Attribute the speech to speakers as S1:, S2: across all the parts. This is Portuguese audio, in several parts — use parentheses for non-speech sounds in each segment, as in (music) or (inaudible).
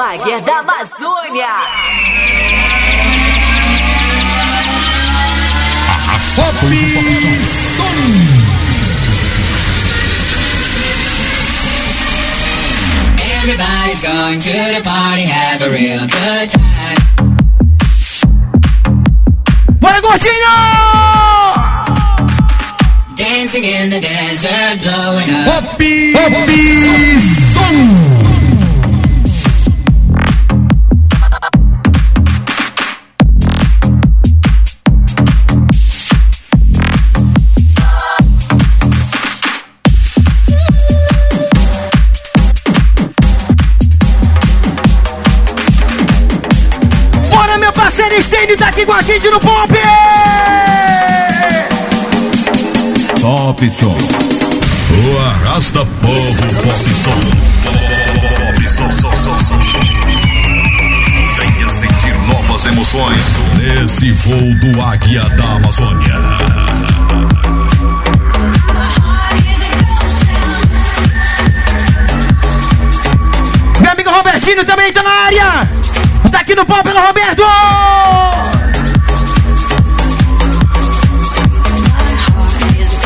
S1: o Águia da Amazônia.
S2: Everybody's going to the party, have a real good time.
S3: Bora, gordinho!
S2: Dancing in the desert, blowing up.
S4: Pop, Pop
S3: meu parceiro Stênio tá aqui com a gente no Pop!
S4: Pop Som. O arrasta povo Pop Som. Pop Som, som, som, som. Venha sentir novas emoções nesse voo do Águia da Amazônia.
S3: Meu amigo Robertinho também tá na área! Tá aqui no Pop, pelo Roberto!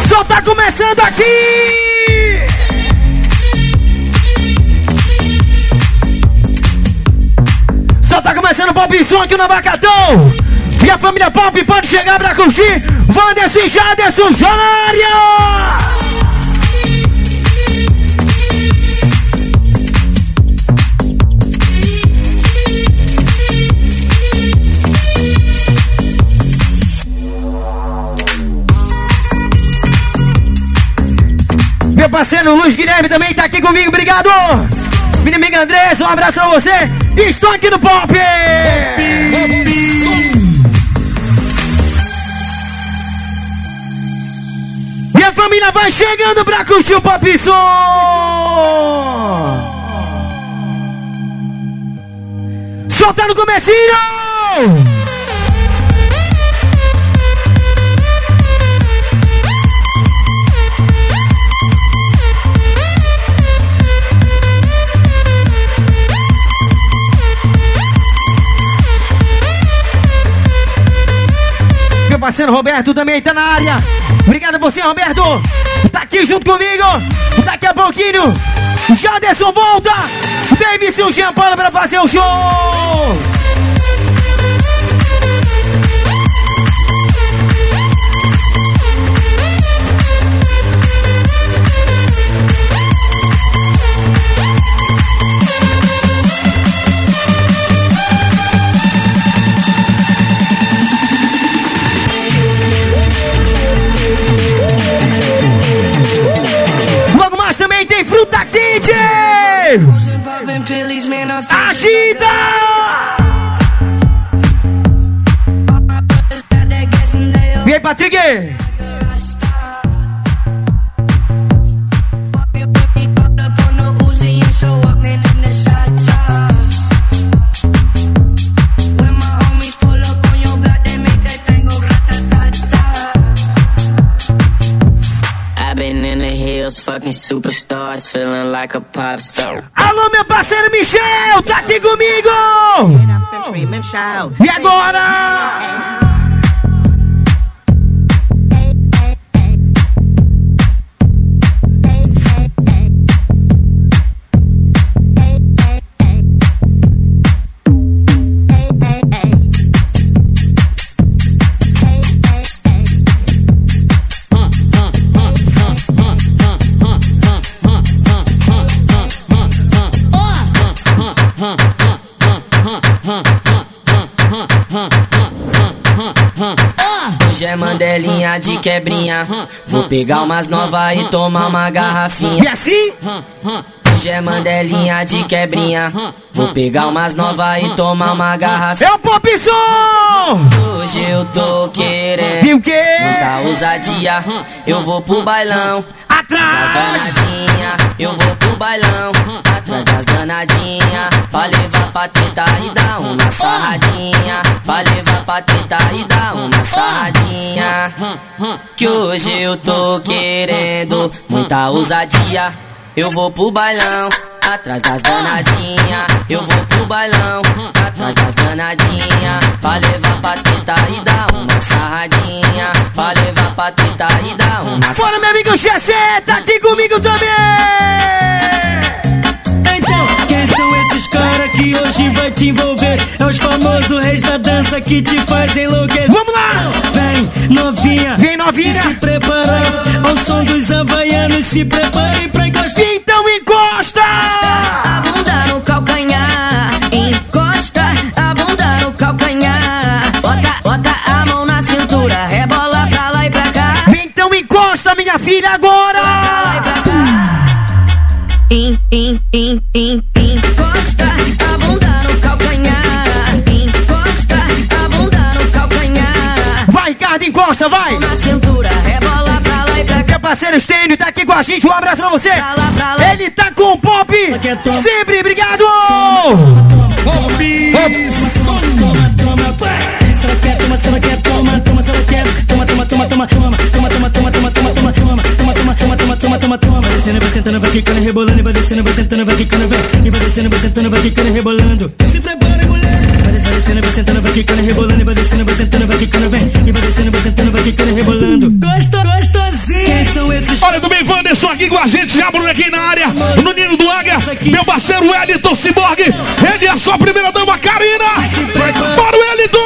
S3: Só tá começando aqui! Só tá começando o Pop aqui no Abacatão! E a família Pop pode chegar pra curtir! Wanderson Jaderson já parceiro Luiz Guilherme também tá aqui comigo, obrigado! Minha amiga um abraço pra você! Estou aqui no Pop! Minha família vai chegando pra curtir o Pop Som! Solta no comecinho! Parceiro Roberto também tá na área. Obrigado a você, Roberto. Tá aqui junto comigo. Daqui a pouquinho, Jaderson volta. Davidson Jean Paulo pra fazer o show. Fruta Kid. Agita! E aí, Patrick? Alô, meu parceiro Michel, tá aqui comigo! E agora?
S5: Hoje é mandelinha de quebrinha. Vou pegar umas novas e tomar uma
S3: E
S5: garrafinha.
S3: assim?
S5: Hoje é mandelinha de quebrinha. Vou pegar umas novas e tomar uma garrafinha.
S3: É o Pop Som!
S5: Hoje eu tô querendo
S3: E o quê?
S5: muita ousadia. Eu vou pro bailão.
S3: Atrás!
S5: danadinha, eu vou pro bailão. Atrás das danadinha Pra levar pra teta e dar uma sarradinha. Pra levar pra teta e dar uma sarradinha. Que hoje eu tô querendo Muita ousadia. Eu vou pro bailão
S6: atrás das danadinha. Eu vou pro bailão, atrás das danadinha. Pra levar pra teta e dar uma sarradinha. Pra levar pra teta e dar uma
S3: Fora, meu amigo Gessé, tá aqui comigo também!
S7: Então, quem são esses caras que hoje vai te envolver? É os famosos reis da dança que te fazem enlouquecer.
S3: Vamos lá!
S7: Vem, novinha.
S3: Vem, novinha.
S7: Se preparar ao som dos havaianos. Se prepare pra encostar.
S3: Encosta
S8: a bunda no calcanhar. Encosta a bunda no calcanhar.
S3: Vai, Ricardo, encosta, vai!
S8: Na cintura, rebola pra lá e pra cá.
S3: Meu parceiro Stênio tá aqui com a gente, um abraço pra você!
S8: Pra lá, pra lá.
S3: Ele tá com o pop! Sempre, obrigado!
S7: Toma, toma, toma. Vai descendo, vai sentando, vai quicando, rebolando, vai descendo, vai sentando, vai quicando, vai. E vai descendo, vai sentando, vai quicando, rebolando. Se prepara, mulher. Vai descendo, vai sentando, vai quicando, rebolando, vai descendo, vai sentando, vai quicando, vem. E vai descendo, vai sentando, vai quicando, rebolando. Gosto, gostosinho. Quem são esses
S1: Olha do bem, Wanderson aqui com a gente, já Bruno aqui na área, no Ninho do Águia, meu parceiro Wellington Cyborg, ele é a sua primeira dama, Karina! Bora, Wellington!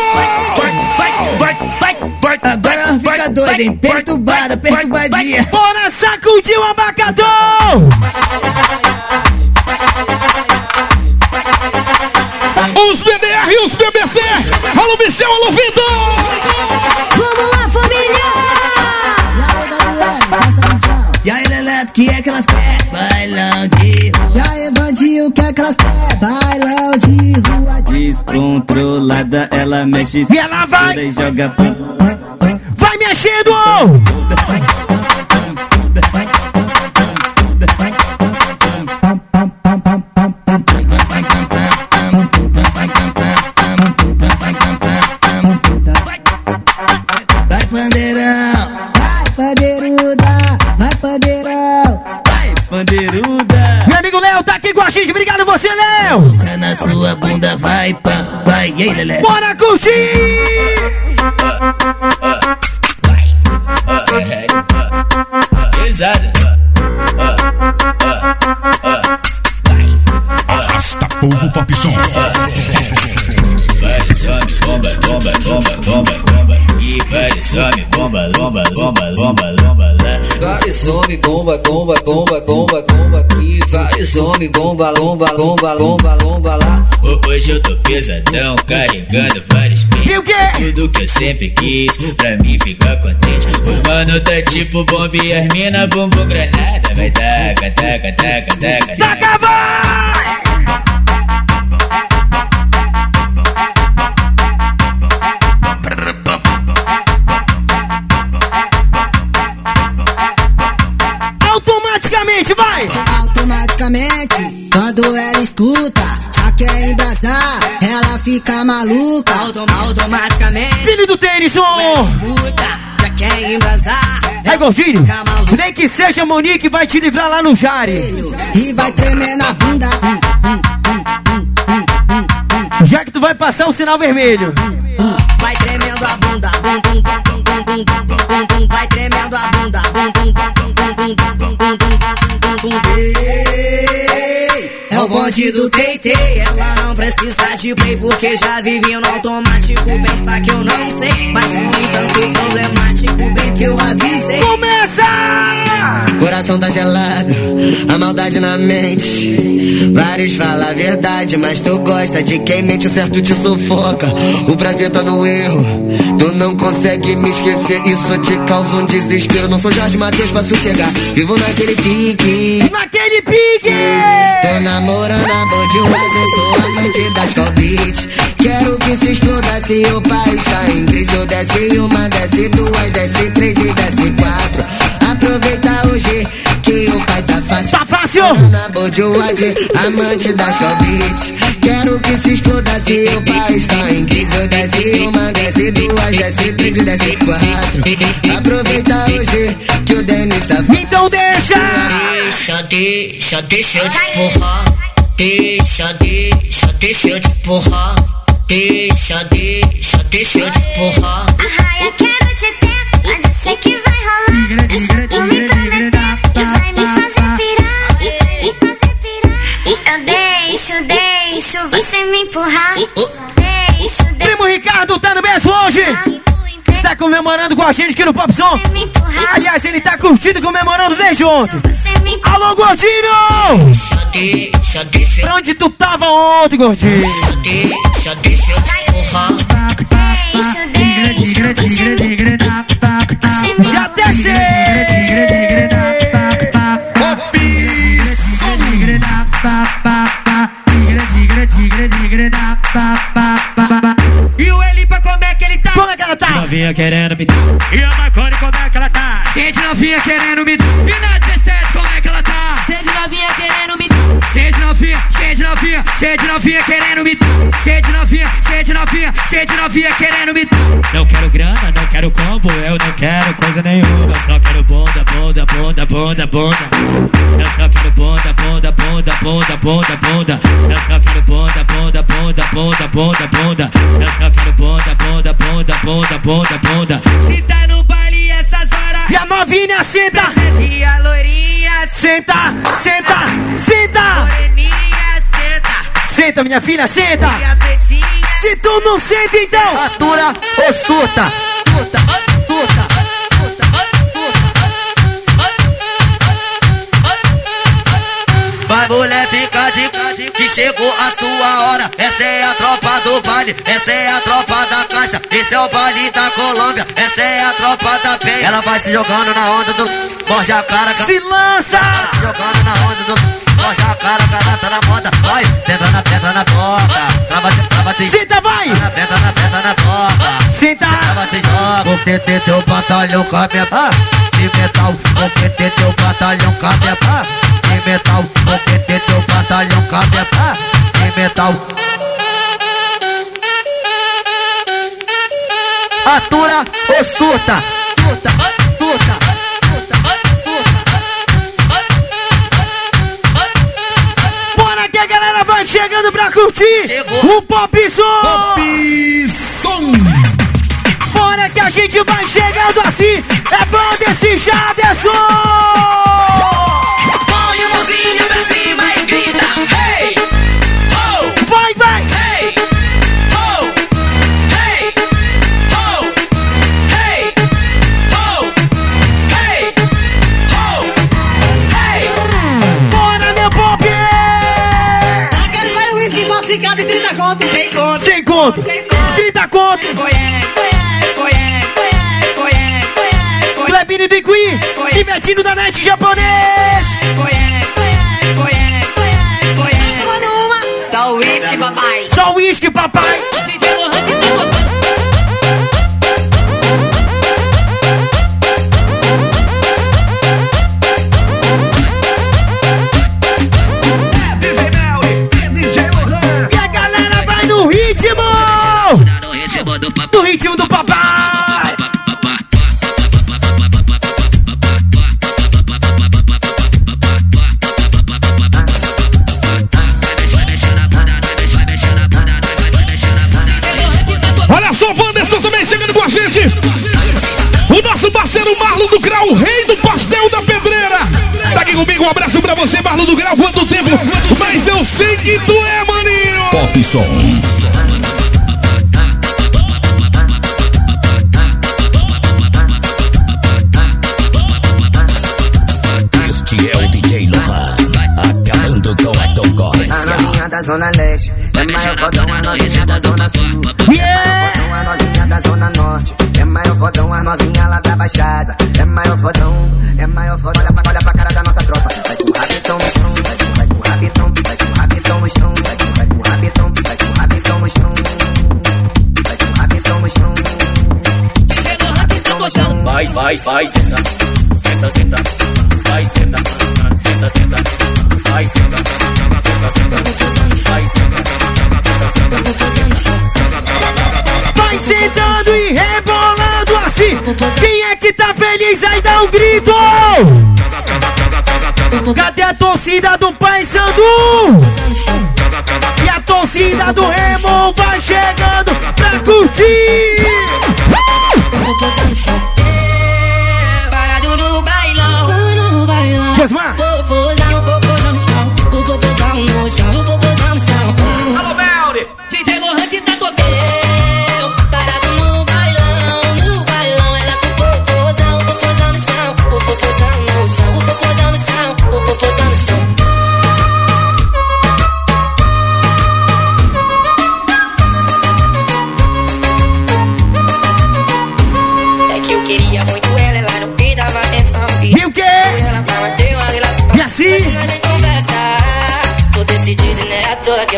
S9: Agora ela fica doida, hein? Perturbada, perturbadinha.
S3: Bora sacudir o abacatão!
S1: Os BDR e os BBC! Alô, Michel, alô, Vitor!
S8: Vamos lá, família!
S9: E aí.
S6: E Leleto, que é que elas querem? Bailão de rua.
S9: E aí, Vandinho, o que é que elas querem? Bailão de rua.
S6: Descontrolada, ela mexe
S3: E ela vai,
S6: e joga!
S9: Pam, pam, pam, pam, pam, pam.
S6: Vai, pandeirão!
S9: Vai, pandeiruda, vai, pandeirão.
S6: Vai, pandeiruda!
S3: Meu amigo Léo tá aqui com a gente, obrigado você, Léo!
S6: Toca na sua bunda, vai, pam, vai, e aí, Leleto?
S3: Bora curtir!
S6: Pesado!
S4: Arrasta povo pop som.
S10: Vai, some, bomba, bomba, bomba, bomba, bomba. E vai, some, bomba, bomba, bomba, bomba, bomba, lá.
S11: Vários homens, bomba, bomba, bomba. Homens, bomba, lomba, lomba, lomba, lomba lá.
S10: Ho- Hoje eu tô pesadão, carregando vários
S3: E o quê?
S10: Tudo que eu sempre quis, pra mim ficar contente. O mano tá tipo bomba e as mina bumbum granada. Vai taca, taca, taca, taca, taca.
S3: Taca, vai!
S9: fica maluca.
S6: automaticamente.
S3: Filho do tênis,
S6: um. Já quer.
S3: É gordinho? Nem que seja Monique, vai te livrar lá no Jari.
S9: E vai tremer na bunda.
S3: Já que tu vai passar o sinal vermelho.
S6: Vai tremendo a bunda. Vai tremendo a bunda. É o bonde do Teitei, ela não precisa de play porque já vive no automático. Pensar que eu não sei, mas no entanto problemático, bem que eu avisei. Coração tá gelado, a maldade na mente. Vários falam a verdade, mas tu gosta de quem mente, o certo te sufoca. O prazer tá no erro, tu não consegue me esquecer. Isso te causa um desespero. Não sou Jorge Matheus pra sossegar, vivo naquele pique.
S3: Naquele pique!
S6: Tô namorando a Budweiser, sou amante das Beats. Quero que se exploda se o país tá em crise. Eu desce uma, desce duas, desce três e desce quatro. Aproveita hoje que o pai tá fácil.
S3: Tá fácil!
S6: Na Budweiser, amante das Beats. Quero que se exploda se o país tá em crise. Eu desce uma, desce duas, desce três e desce quatro. Aproveita hoje que o Denis tá
S3: Então deixa!
S12: Deixa, deixa, deixa eu te empurrar. Deixa, deixa, deixa eu te empurrar. Deixa, deixa, deixa eu te empurrar.
S13: Aham, eu quero te ter, mas eu sei que vai rolar. Deixo você me empurrar. Deixo, deixo
S3: Primo Ricardo tá no mesmo hoje. Está comemorando com a gente aqui no
S13: me empurrar.
S3: Aliás, ele tá curtindo e comemorando desde ontem. Alô, Gordinho!
S12: Deixa, deixa,
S3: Pra onde tu tava ontem, Gordinho?
S12: deixa, deixa eu te empurrar.
S13: Você me empurrar.
S14: Novinha querendo me E a Marconi, como é que ela tá? Gente novinha querendo me E na 17, como é que ela tá? Gente novinha querendo me Gente novinha, gente novinha, gente novinha querendo me Gente novinha, gente novinha, gente novinha querendo me Não quero grana, não quero combo, eu não quero coisa nenhuma. Só quero bunda, bunda, bunda, bunda, bunda. Eu só quero bunda, bunda, bunda, bunda, bunda, bunda. Eu só quero bunda, bunda, bunda, bunda, bunda, bunda. Eu só quero bunda, bunda, bunda, bunda, bunda, bunda. Se tá no baile.
S3: E a novinha senta!
S14: E a loirinha,
S3: Senta, senta, senta!
S14: moreninha, senta.
S3: Senta, minha filha, senta!
S14: E a pretinha.
S3: Se tu não senta, então!
S6: Atura ou? Surta,
S15: mulher, fica de que chegou a sua hora. Essa é a tropa do baile, essa é a tropa da caixa. Esse é o baile da Colômbia, essa é a tropa da penha. Ela vai se jogando na onda do morde a cara, ca-
S3: Se lança!
S15: vai se jogando na onda do morde a cara, cara tá na moda. Vai, senta na pedra na porta. Trava, trava, se
S3: Senta, vai!
S15: na pedra na pedra na porta.
S3: Senta!
S15: Trava, se joga. O TT teu batalhão cabe ah, de metal. O TT teu batalhão cabe ah, de metal. O TT teu batalhão cabe ah, de metal.
S6: Atura ou surta? Surta, surta.
S3: Chegando pra curtir
S15: Chegou.
S3: o Pop Som!
S10: Som.
S3: Bora que a gente vai chegando assim! É bom desse Jaderson!
S14: Conto. Sem conto.
S3: Sem conto! 30 conto! Clebine Biqui! E Betinho da Net japonês!
S14: O uísque, papai.
S3: Só uísque, papai!
S1: Gente. O nosso parceiro Marlon do Grau, o rei do pastel da pedreira. Tá aqui comigo, um abraço pra você, Marlon do Grau. Quanto tempo? Mas eu sei que tu é, maninho.
S10: Pop Som. Este é o DJ Lohan, acabando com a
S6: A
S10: concorrência.
S6: novinha da zona leste É maior fodão a novinha da zona sul
S3: Yeah!
S6: Fodão a novinha da zona norte É maior fodão a novinha lá da baixada. É maior fodão, é maior fodão. Olha pra, olha pra cara da nossa tropa. Vai com o rabetão no chão Vai com, vai com o rabetão Vai com o rabetão no chão Vai com, vai com o rabetão Vai com o rabetão no chão. Vai com o rabetão no chão. Rabetão no chão
S12: Vai, vai, vai, senta, senta, senta, vai, senta, senta, senta, vai, senta, senta, senta, vai, senta,
S3: Vai sentando e rebolando! Quem é que tá feliz aí dá um grito? Cadê a torcida do Paysandu? E a torcida do Remo vai chegando pra curtir!
S8: Parado no bailão, no.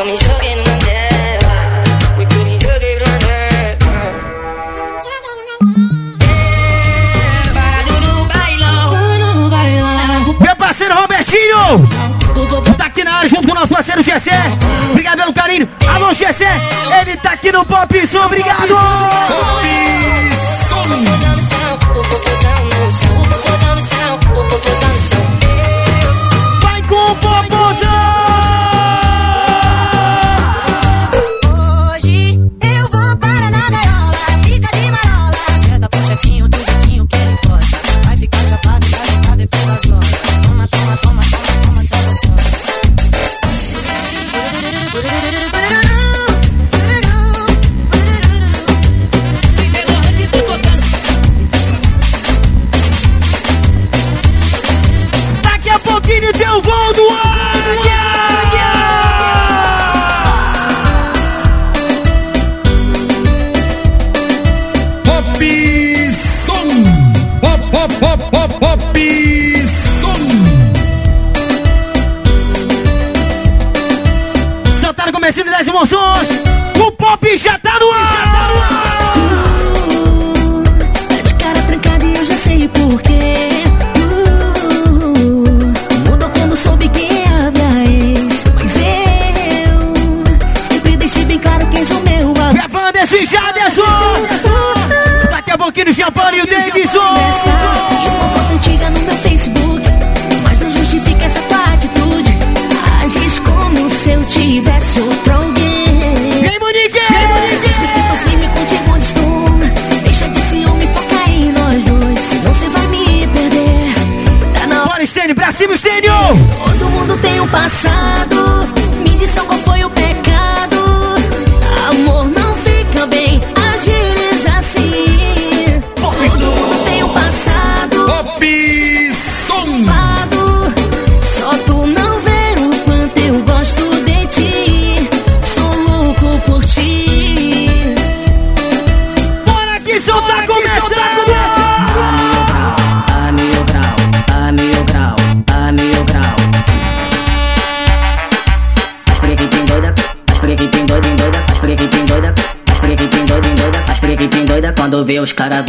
S8: Eu me joguei numa dela. Fui tudo e joguei numa dela.
S3: Meu parceiro Robertinho! Tá aqui na área junto com o nosso parceiro GC. Obrigado pelo carinho. Alô, GC! Ele tá aqui no Pop Som. Obrigado!
S16: Pop Som!
S17: Vai com o
S16: Pop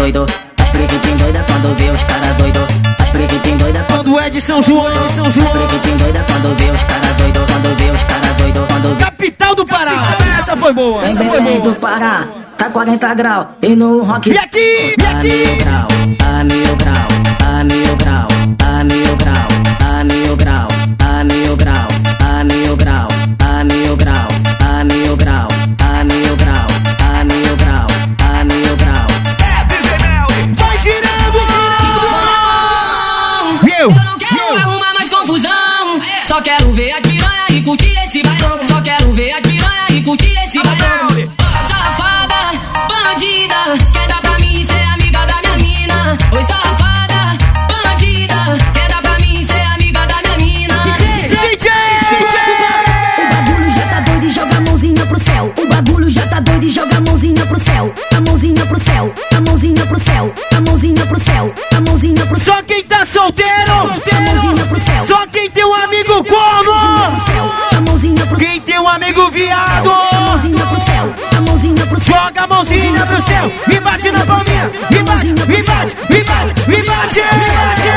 S18: doido, as preguiçim doida quando vê os caras doido, as preguiçim doida quando
S3: é de São João, é de São João,
S18: as preguiçim doida quando vê os caras doido, quando vê os caras doido, quando vê...
S3: Capital do Pará, essa foi boa, essa foi
S18: boa. do Pará, tá 40 graus, e no rock...
S3: E aqui, e
S18: tá
S3: aqui?
S18: A mil grau, a mil grau.
S17: O bagulho já tá doido e joga a mãozinha pro céu. A mãozinha pro céu, a mãozinha pro céu, a mãozinha pro céu, a mãozinha pro céu.
S3: Só quem tá solteiro,
S17: a mãozinha pro céu.
S3: Só quem tem um amigo como?
S17: A mãozinha pro céu.
S3: Quem tem um amigo viado?
S17: A mãozinha pro céu, a mãozinha pro céu.
S3: Joga a mãozinha pro céu, me bate na palminha, me bate, me bate, me bate, me bate,
S17: me bate.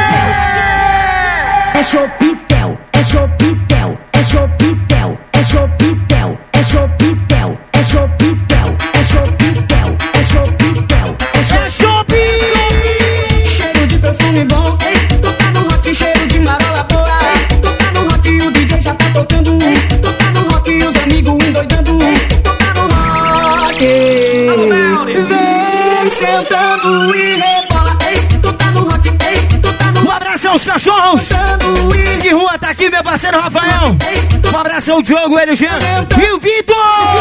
S17: É
S19: shopping aqui, meu parceiro
S3: Rafael. Um abração, Diogo, ele, Jean e o Vitor!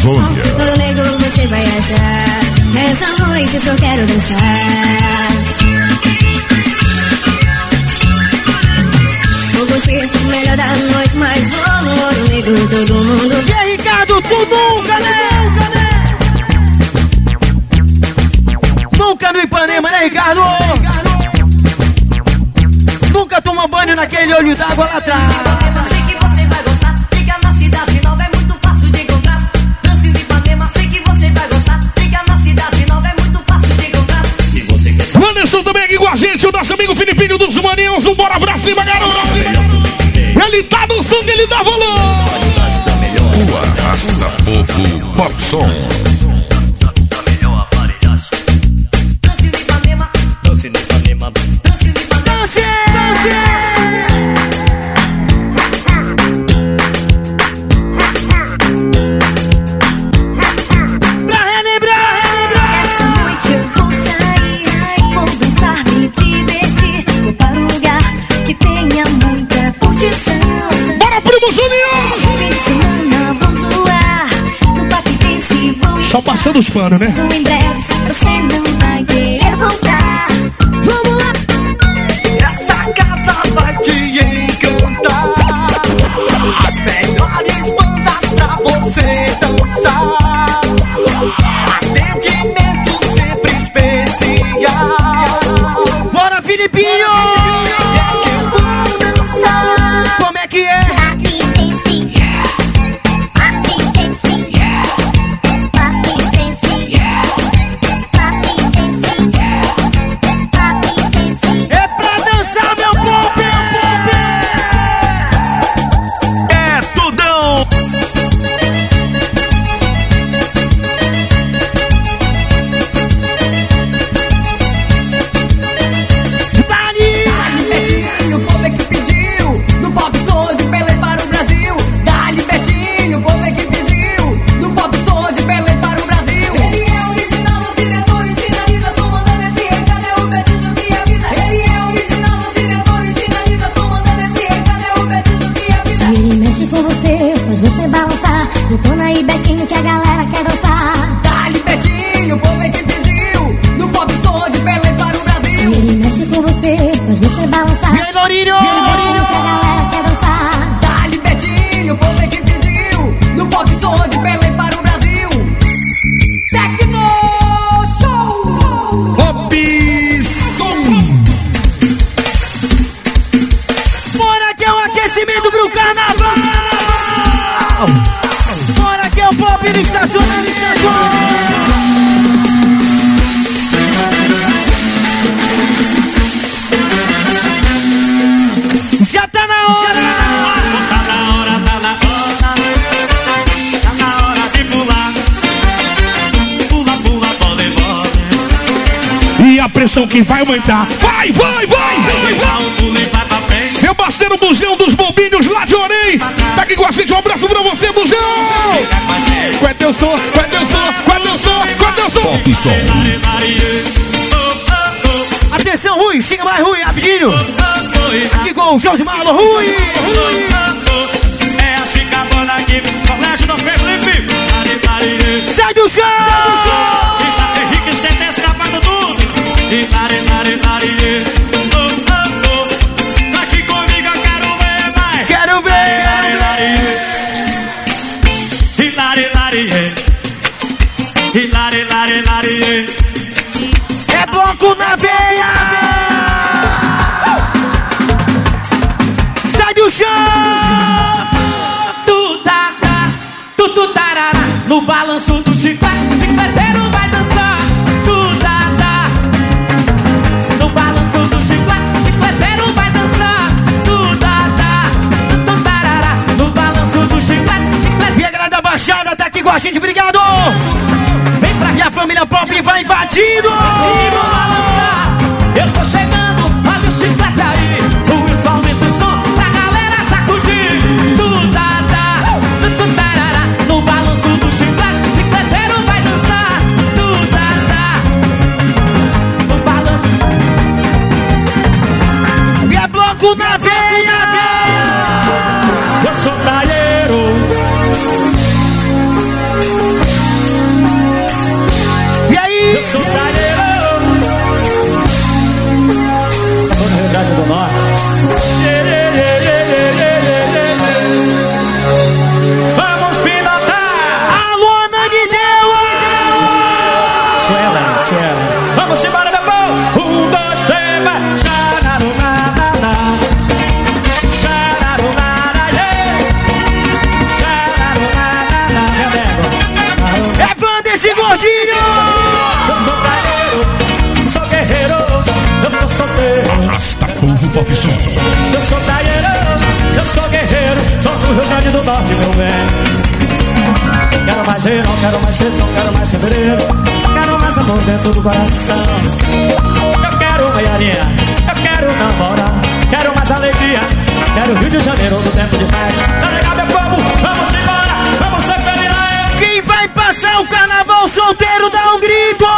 S4: Amazônia.
S20: Ouro negro você vai achar. Nessa noite eu só quero dançar. Vou curtir o melhor da noite, mas vamos, no ouro negro todo mundo.
S3: E aí, Ricardo, tu nunca, né? Nunca no Ipanema, né, Ricardo? Ricardo. Nunca toma banho naquele olho d'água lá atrás.
S19: também aqui com a gente, o nosso amigo Filipinho dos Maninhos. Bora pra cima, garoto! Ele tá no sangue, ele dá valor!
S4: O Arrasta Povo Popson.
S19: passando os panos, né?
S20: que vai
S1: aumentar. Vai,
S20: vai,
S3: vai, vai, vai. Meu
S21: parceiro Bujão dos Bobinhos lá de Orei.
S20: Tá aqui com a
S21: gente.
S20: Um abraço pra você,
S21: Bujão. Qual é teu
S3: som? Qual é teu som? Qual é
S19: teu som?
S22: Qual é teu som? Pop
S4: som.
S3: Atenção, Rui. Chega mais, Rui, rapidinho. Aqui com o Josimar, Rui. Rui.
S23: É a chicabana aqui. Colégio do Felipe.
S3: Sai do chão! Sai do chão! Família Pop vai invadindo!
S24: Tiro
S23: povo
S13: Popson.
S23: Eu sou praieiro, eu sou guerreiro, tô no Rio Grande do Norte, meu bem. Quero mais verão, quero mais tesão, quero mais fevereiro. Quero mais amor dentro do coração. Eu quero maiarinha, eu quero namorar. Quero mais alegria, quero Rio de Janeiro do tempo de paz. Tá legal, meu povo? Vamos embora, vamos ser felizes.
S3: Quem vai passar o carnaval solteiro dá um grito!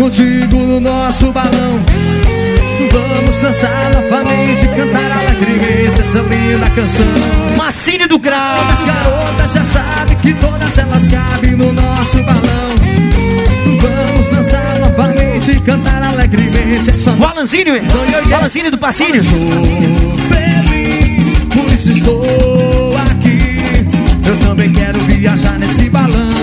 S24: Contigo no nosso balão. Vamos dançar novamente, cantar alegremente essa linda canção.
S3: Macine do Grau!
S24: As garotas já sabem que todas elas cabem no nosso balão. Vamos dançar novamente, cantar alegremente essa
S3: O Alanzinho, o Alanzinho do Passinho.
S24: feliz, por isso estou aqui. Eu também quero viajar nesse balão.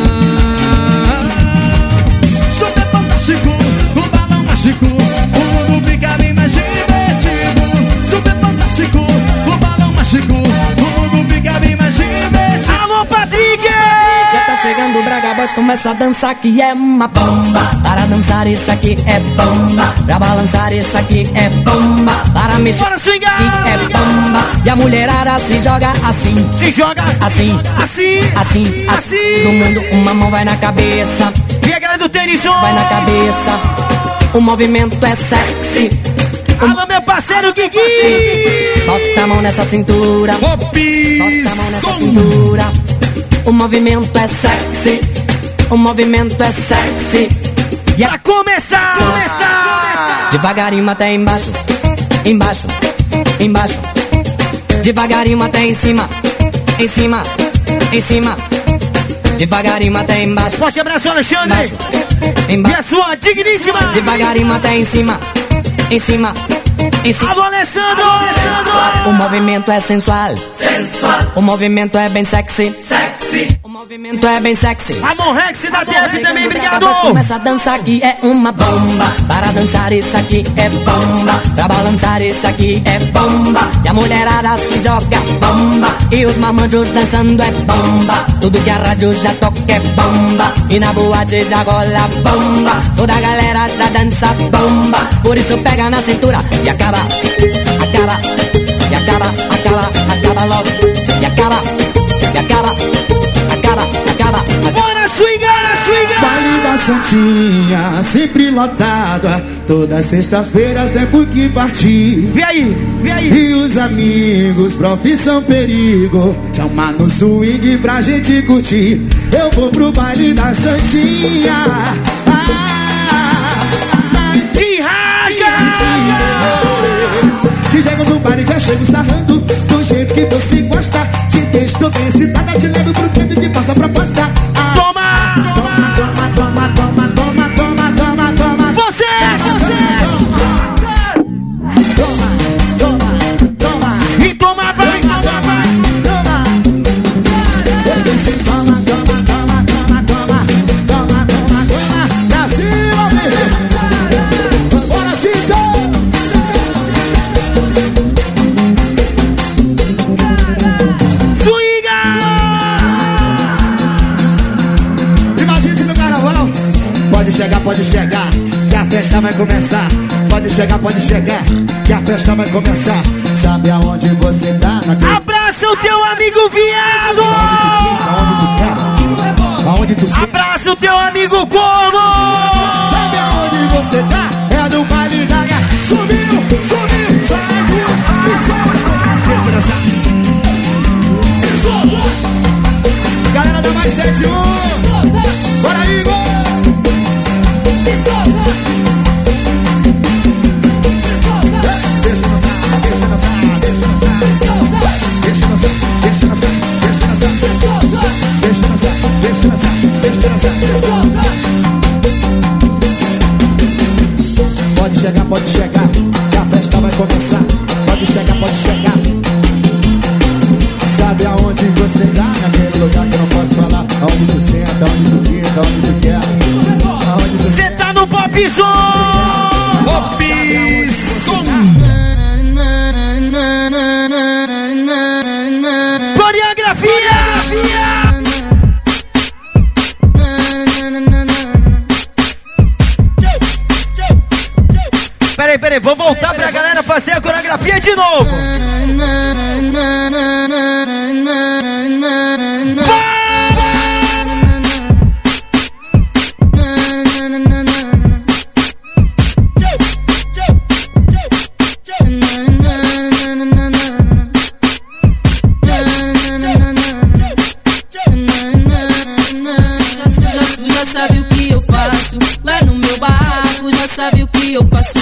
S24: Mágico. O mundo fica bem mais divertido.
S3: Alô, Patrick!
S5: Já tá chegando o Braga Boys, começa a dançar que é uma bomba. Para dançar isso aqui é bomba. Pra balançar isso aqui é bomba. Para mexer
S3: Bora swingar!
S5: aqui é bomba. E a mulherada se joga assim.
S3: Se joga
S5: Assim,
S3: assim,
S5: assim, assim.
S3: Assim.
S5: Do mundo, uma mão vai na cabeça.
S3: E a galera do tênis
S5: Vai na cabeça. O movimento é sexy.
S3: Alô, meu parceiro Guigui!
S5: Bota a mão nessa cintura. Bota a mão nessa cintura. O movimento é sexy. O movimento é sexy. E
S3: Pra começar! Começar!
S5: Devagarinho até embaixo. Embaixo. Embaixo. Devagarinho até em cima. Em cima. Em cima. Devagarinho até embaixo.
S3: Forte abraço, Alexandre!
S5: Embaixo.
S3: E
S5: Embaixo.
S3: a sua digníssima!
S5: Devagarinho até em cima. Em cima. Em cima.
S3: Alô, Alessandro!
S5: O movimento é sensual. Sensual. O movimento é bem sexy. Sexy. O movimento é bem sexy.
S3: Amon Rex da TF também, obrigado!
S5: Começa a dançar aqui é uma bomba. Para dançar isso aqui é bomba. Pra balançar isso aqui é bomba. E a mulherada se joga bomba. E os mamanjos dançando é bomba. Tudo que a rádio já toca é bomba. E na boate já rola bomba. Toda a galera já dança bomba. Por isso pega na cintura e acaba, acaba, e acaba, acaba, acaba logo. E acaba, e acaba, acaba.
S3: Bora swingar, swingar!
S24: Baile da
S25: Santinha, sempre lotada. Todas sextas-feiras depois que partir.
S3: E aí? E aí?
S25: E os amigos, profissão perigo. Chama no swing pra gente curtir. Eu vou pro baile da Santinha. Ah,
S3: Te rasga!
S25: te chego no baile, já chego sarrando Do jeito que você gosta Te deixo bem excitada Te levo pro propuesta começar Pode chegar, pode chegar Que a festa vai começar Sabe aonde você tá? Na
S3: Abraça o teu amigo viado!
S25: Aonde tu quer?
S3: Abraça o teu amigo corno!
S25: Sabe aonde você tá? É no baile da Subiu, subiu Sai duas e solta Deixa eu dançar Galera da Mais 71 Bora, Igor! Deixa deixa dançar Deixa dançar, deixa dançar, Pode chegar, pode chegar Que a festa vai começar Pode chegar, pode chegar Sabe aonde você tá? Naquele lugar que eu não posso falar Aonde tu senta, aonde tu fica, aonde tu quer Aonde tu
S3: Você tá no popzão!
S26: Lá no meu barraco, já sabe o que eu faço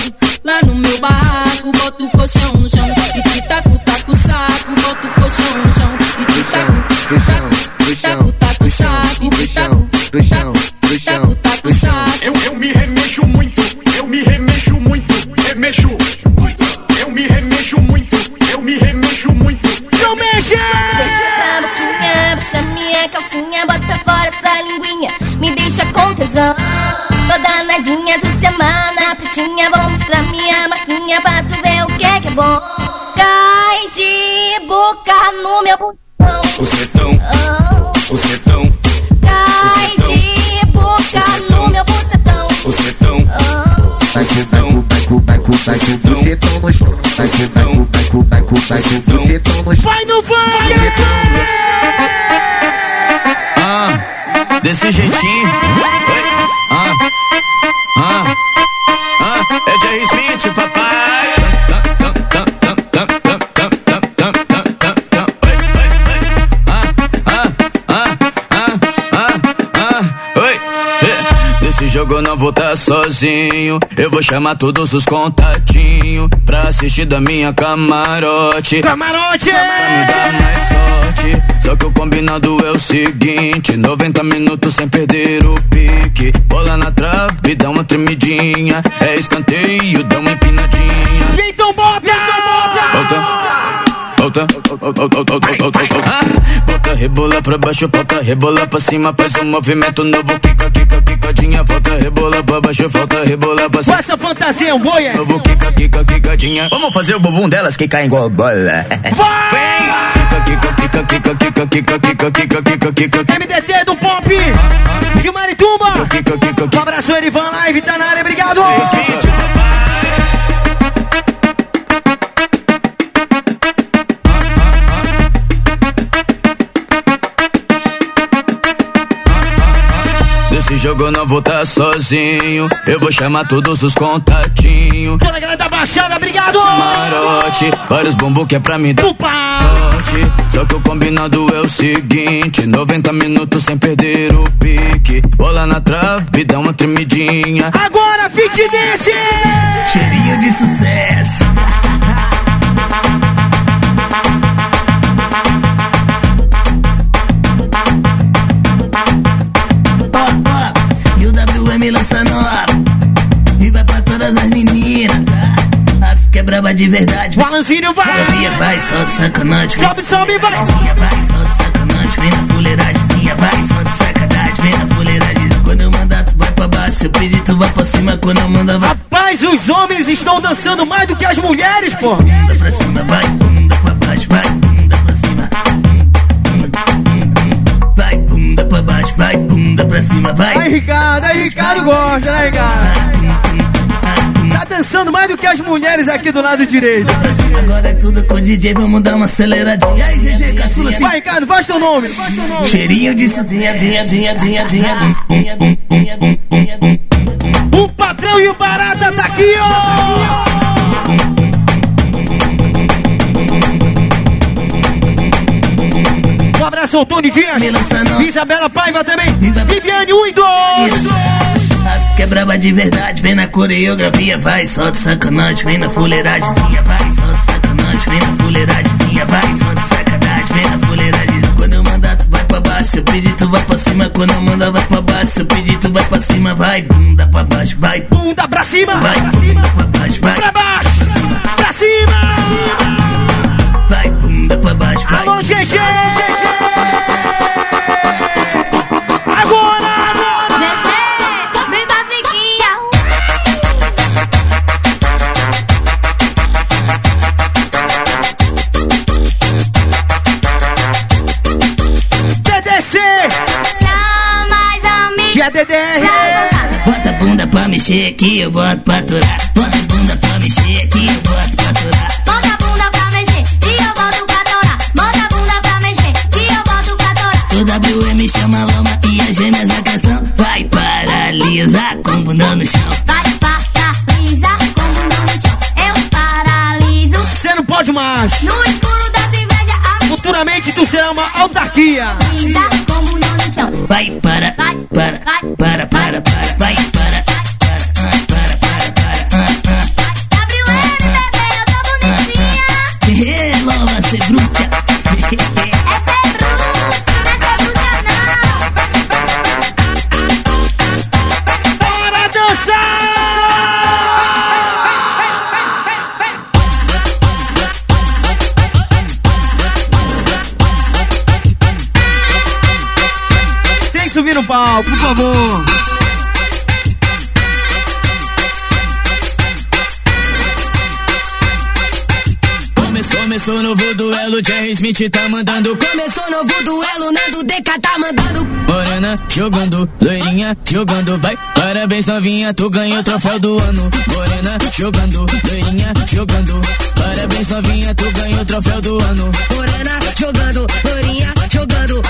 S26: lá no meu barraco. Boto o colchão no chão e te taco, taco o saco. Boto o colchão no chão e te taco, taco, taco, taco saco. Te taco, taco, taco,
S8: minha pra tu ver o que é que é bom. Cai de boca no meu botão.
S27: O sertão, o sertão,
S8: Cai de boca no meu bucetão.
S27: o sertão,
S8: Ah.
S27: o sertão,
S15: vai com vai bucetão no chão. Vai com vai com vai vai vai bucetão no chão.
S3: Vai no funk!
S28: Ah, desse jeitinho. Não vou tá sozinho. Eu vou chamar todos os contatinhos pra assistir da minha camarote.
S3: Camarote!
S28: Pra me dar mais sorte. Só que o combinado é o seguinte: 90 minutos sem perder o pique. Bola na trave, dá uma tremidinha. É escanteio, dá uma empinadinha.
S3: Então bota!
S28: Volta. Volta, volta, volta, volta, volta, volta. Ah, Volta, rebola pra baixo, volta, rebola pra cima, faz um movimento novo, quica, quica, quicadinha, volta, rebola pra baixo, volta, rebola pra cima.
S3: Essa fantasia, um boi é?
S28: Novo, quica, quica, quicadinha. Vamos fazer o bumbum delas que caem igual bola. Vem! Quica, quica, quica, quica, quica, quica, quica, quica, quica, quica.
S3: MDT do Pop de Marituba. Um abraço, Erivan Live, tá na área, obrigado.
S28: Jogo, não vou tá sozinho. Eu vou chamar todos os contatinhos.
S3: Toda a galera da Baixada, obrigado!
S28: Marote, vários bumbum que é pra mim dar sorte. Só que o combinado é o seguinte: 90 minutos sem perder o pique. Bola na trave, dá uma tremidinha.
S3: Agora, fit desse!
S29: Cheirinho de sucesso. O lança nova. E vai pra todas as meninas, tá? As que é braba de verdade.
S3: Balancinho vai!
S29: Novinha vai, solta sacanagem.
S3: Sobe, sobe, vai!
S29: Novinha vai, solta sacanagem. Vem na fuleiragemzinha, vai, solta sacanagem. Vem na fuleiragem. Quando eu mandar, tu vai pra baixo. Se eu pedir, tu vai pra cima. Quando eu mandar, vai
S3: Rapaz, os homens estão dançando mais do que as mulheres, pô!
S29: bunda pra cima, vai, bunda pra baixo, vai, baixo, vai, bunda pra cima, vai.
S3: Aí, Ricardo, aí, Ricardo gosta, né, Ricardo? Tá dançando mais do que as mulheres aqui do lado direito.
S29: Agora é tudo com o DJ, vamos dar uma aceleradinha. E aí, GG, caçula, assim.
S3: Vai, Ricardo, faz teu nome. Faz teu nome.
S29: Cheirinho de suzinha, dinha, dinha, dinha, dinha.
S3: O patrão e o barata tá aqui, ó! Ao Tony Dias, Isabela Paiva também, Viviane 1 e 2.
S29: As que é braba de verdade, vem na coreografia, vai, solta sacanagem, vem na fuleiragemzinha, vai, solta sacanagem, vem na fuleiragemzinha, vai, solta sacanagem, vem na fuleiragem. Quando eu mandar, tu vai pra baixo, se eu pedir, tu vai pra cima, quando eu mandar, vai pra baixo, se eu pedir, tu vai pra cima, vai, bunda pra baixo, vai,
S3: Bunda pra cima,
S29: vai,
S3: pra cima,
S29: bunda pra baixo, vai,
S3: pra baixo, pra cima.
S29: vai, bunda pra baixo, vai.
S3: Alô, GG!
S29: Mexer aqui, eu boto pra aturar. A bunda pra mexer aqui, eu boto
S3: favor!
S28: Começou, novo duelo, Jerry Smith tá mandando.
S20: Começou novo duelo, Nando DK tá mandando.
S28: Morena jogando, loirinha jogando, vai. Parabéns novinha, tu ganhou o troféu do ano. Morena jogando, loirinha jogando. Parabéns novinha, tu ganhou o troféu do ano.
S20: Morena jogando, Lourinha jogando.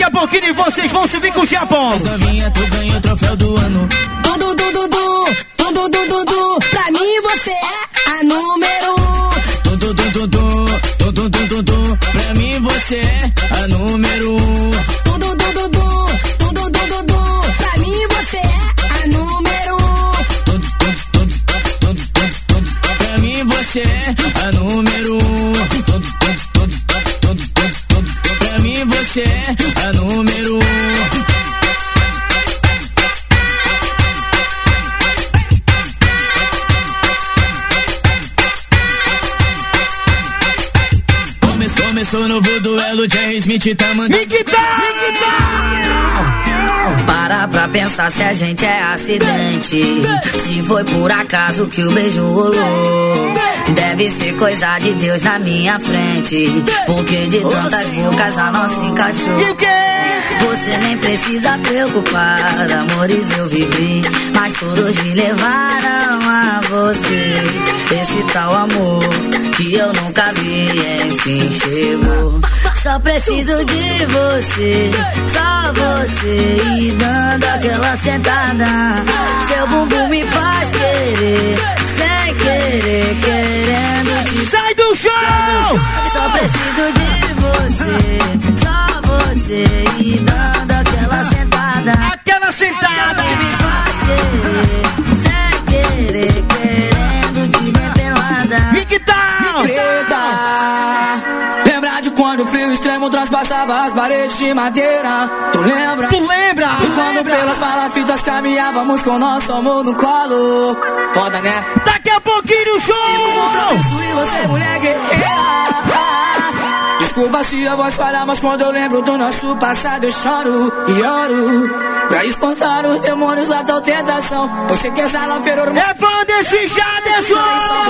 S3: daqui a pouquinho vocês vão se vir com o Japão.
S28: Mas novinha, tu ganha o troféu do ano.
S20: Pra mim você é a número
S28: pra mim você é a número um.
S20: Pra mim você é a número um.
S28: Você é a número um. Começou, começou novo duelo, Jerry Smith tá mandando.
S18: Para pra pensar se a gente é acidente. Se foi por acaso que o beijo rolou. Deve ser coisa de Deus na minha frente. Porque de tantas bocas a nossa encaixou. Você nem precisa preocupar, amores eu vivi, mas todos me levaram a você. Esse tal amor
S5: que eu nunca vi, enfim chegou. Só preciso de você, só você e dando aquela sentada. Seu bumbum me faz querer, sem querer, querendo te
S3: Sai do chão!
S5: Só preciso de você, só você e dando aquela sentada.
S3: Aquela sentada!
S5: Sem querer, querendo te ver pelada.
S3: E que tal?
S30: Preta. Lembra de quando o frio extremo transpassava as paredes de madeira? Tu lembra?
S3: Tu lembra?
S30: E quando
S3: Lembra?
S30: pelas palafitas caminhávamos com nosso amor no colo? Foda, né?
S3: Daqui a pouquinho o show!
S30: Isso e você, mulher guerreira. Desculpa se a voz falha, mas quando eu lembro do nosso passado eu choro e oro. Pra espantar os demônios da tal tentação. Você quer salafeiro,
S3: É fã desse Jaderson!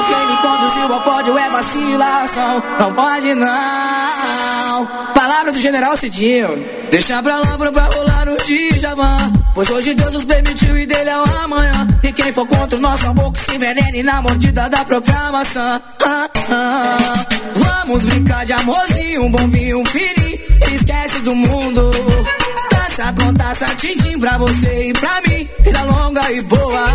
S30: Quem me conduziu ao pódio é vacilação. Não pode não. Palavra do general Cidinho. Deixa pra lá pra rolar no Djavan. Pois hoje Deus nos permitiu e dele é o amanhã. E quem for contra o nosso amor que se envenene na mordida da própria maçã. Ah, ah. Vamos brincar de amorzinho, um bom vinho, um fininho. Esquece do mundo. Taça com taça, tintim pra você e pra mim. Vida longa e boa.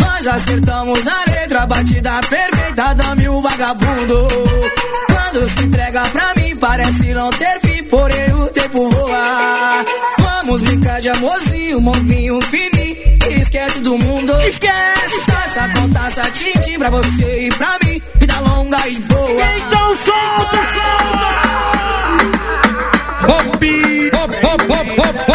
S30: Nós acertamos na letra, batida perfeita, dame o vagabundo. Quando se entrega pra mim, parece não ter fim, porém o tempo voa. Vamos brincar de amorzinho, movinho fininho, esquece do mundo.
S3: Esquece!
S30: Taça com taça, tintim pra você e pra mim, vida longa e boa.
S3: Então solta, solta!
S31: Hop, hop, hop, hop, hop,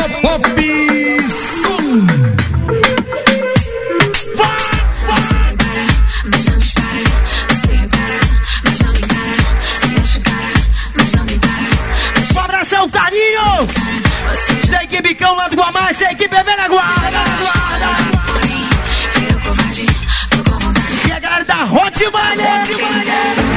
S3: Da equipe Cão lá do Guamás, a equipe é velha guarda! E a galera da Hot Mania!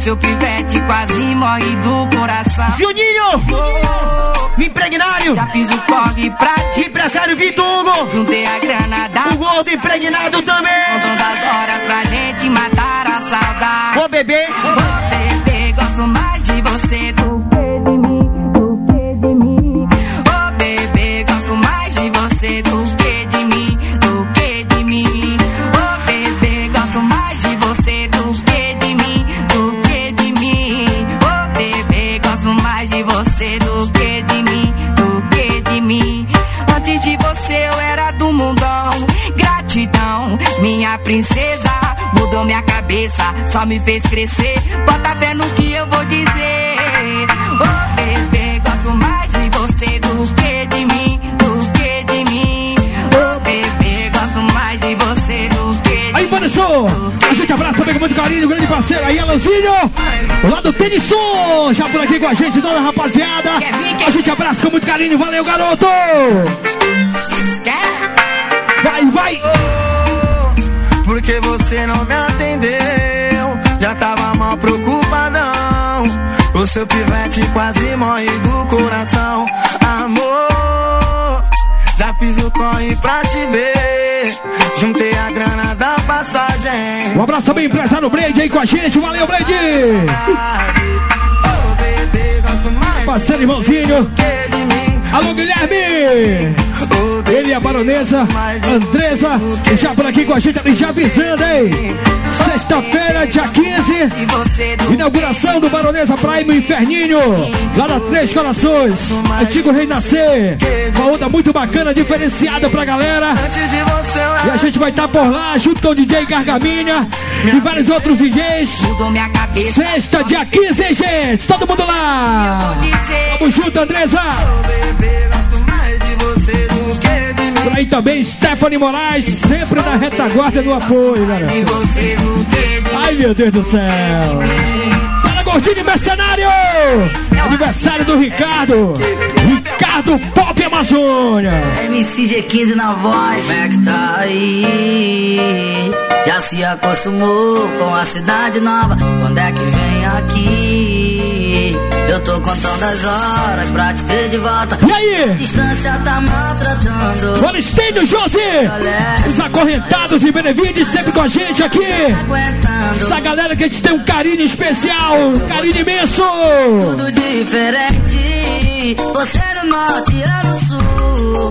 S30: Seu pivete quase morre do coração.
S3: Juninho! Impregnário!
S30: Já fiz o corre pra ti.
S3: Empresário Vitor Hugo!
S30: Juntei a grana da.
S3: O gordo impregnado também!
S30: Contando das horas pra gente matar a saudade.
S3: Ô bebê!
S30: Ô princesa. Mudou minha cabeça, só me fez crescer. Bota fé no que eu vou dizer. Ô bebê, gosto mais de você do que de mim, do que de mim. Ô bebê, gosto mais de você do que de
S31: Aí, Vanessô, a gente abraça também com muito carinho, grande parceiro aí, Alanzinho, lá do Tênis já por aqui com a gente, toda a rapaziada. A gente abraça com muito carinho, valeu, garoto! Vai, vai!
S32: Porque você não me atendeu. Já tava mal preocupadão. O seu pivete quase morre do coração. Amor, já fiz o corre pra te ver. Juntei a grana da passagem.
S31: Um abraço também, empresário Blade aí com a gente, valeu, Blade! Parceiro irmãozinho. Alô, Guilherme! Ele e a baronesa Andresa, já por aqui com a gente, já avisando, hein? Sexta-feira, dia 15, inauguração do Baronesa Prime Inferninho, lá na Três Corações, antigo Renascer. Uma onda muito bacana, diferenciada pra galera. E a gente vai estar por lá, junto com o DJ Gargaminha e vários outros DJs. Sexta, dia 15, hein, gente? Todo mundo lá! Tamo junto, Andresa. Aí também, Stephanie Moraes, sempre na retaguarda do apoio, galera. Ai, meu Deus do céu. Para Gordinho Mercenário. Aniversário do Ricardo. Ricardo Pop Amazônia.
S18: MC G15 na voz. Como é que tá aí? Já se acostumou com a cidade nova? Quando é que vem aqui? Eu tô contando as horas pra te ter de volta.
S31: E aí?
S18: A distância tá maltratando.
S31: Olha, Estênio Josi. Os acorrentados e Benevides sempre com a gente aqui. Essa galera que a gente tem um carinho especial, um carinho imenso.
S18: Tudo diferente. Você é no norte e eu no sul.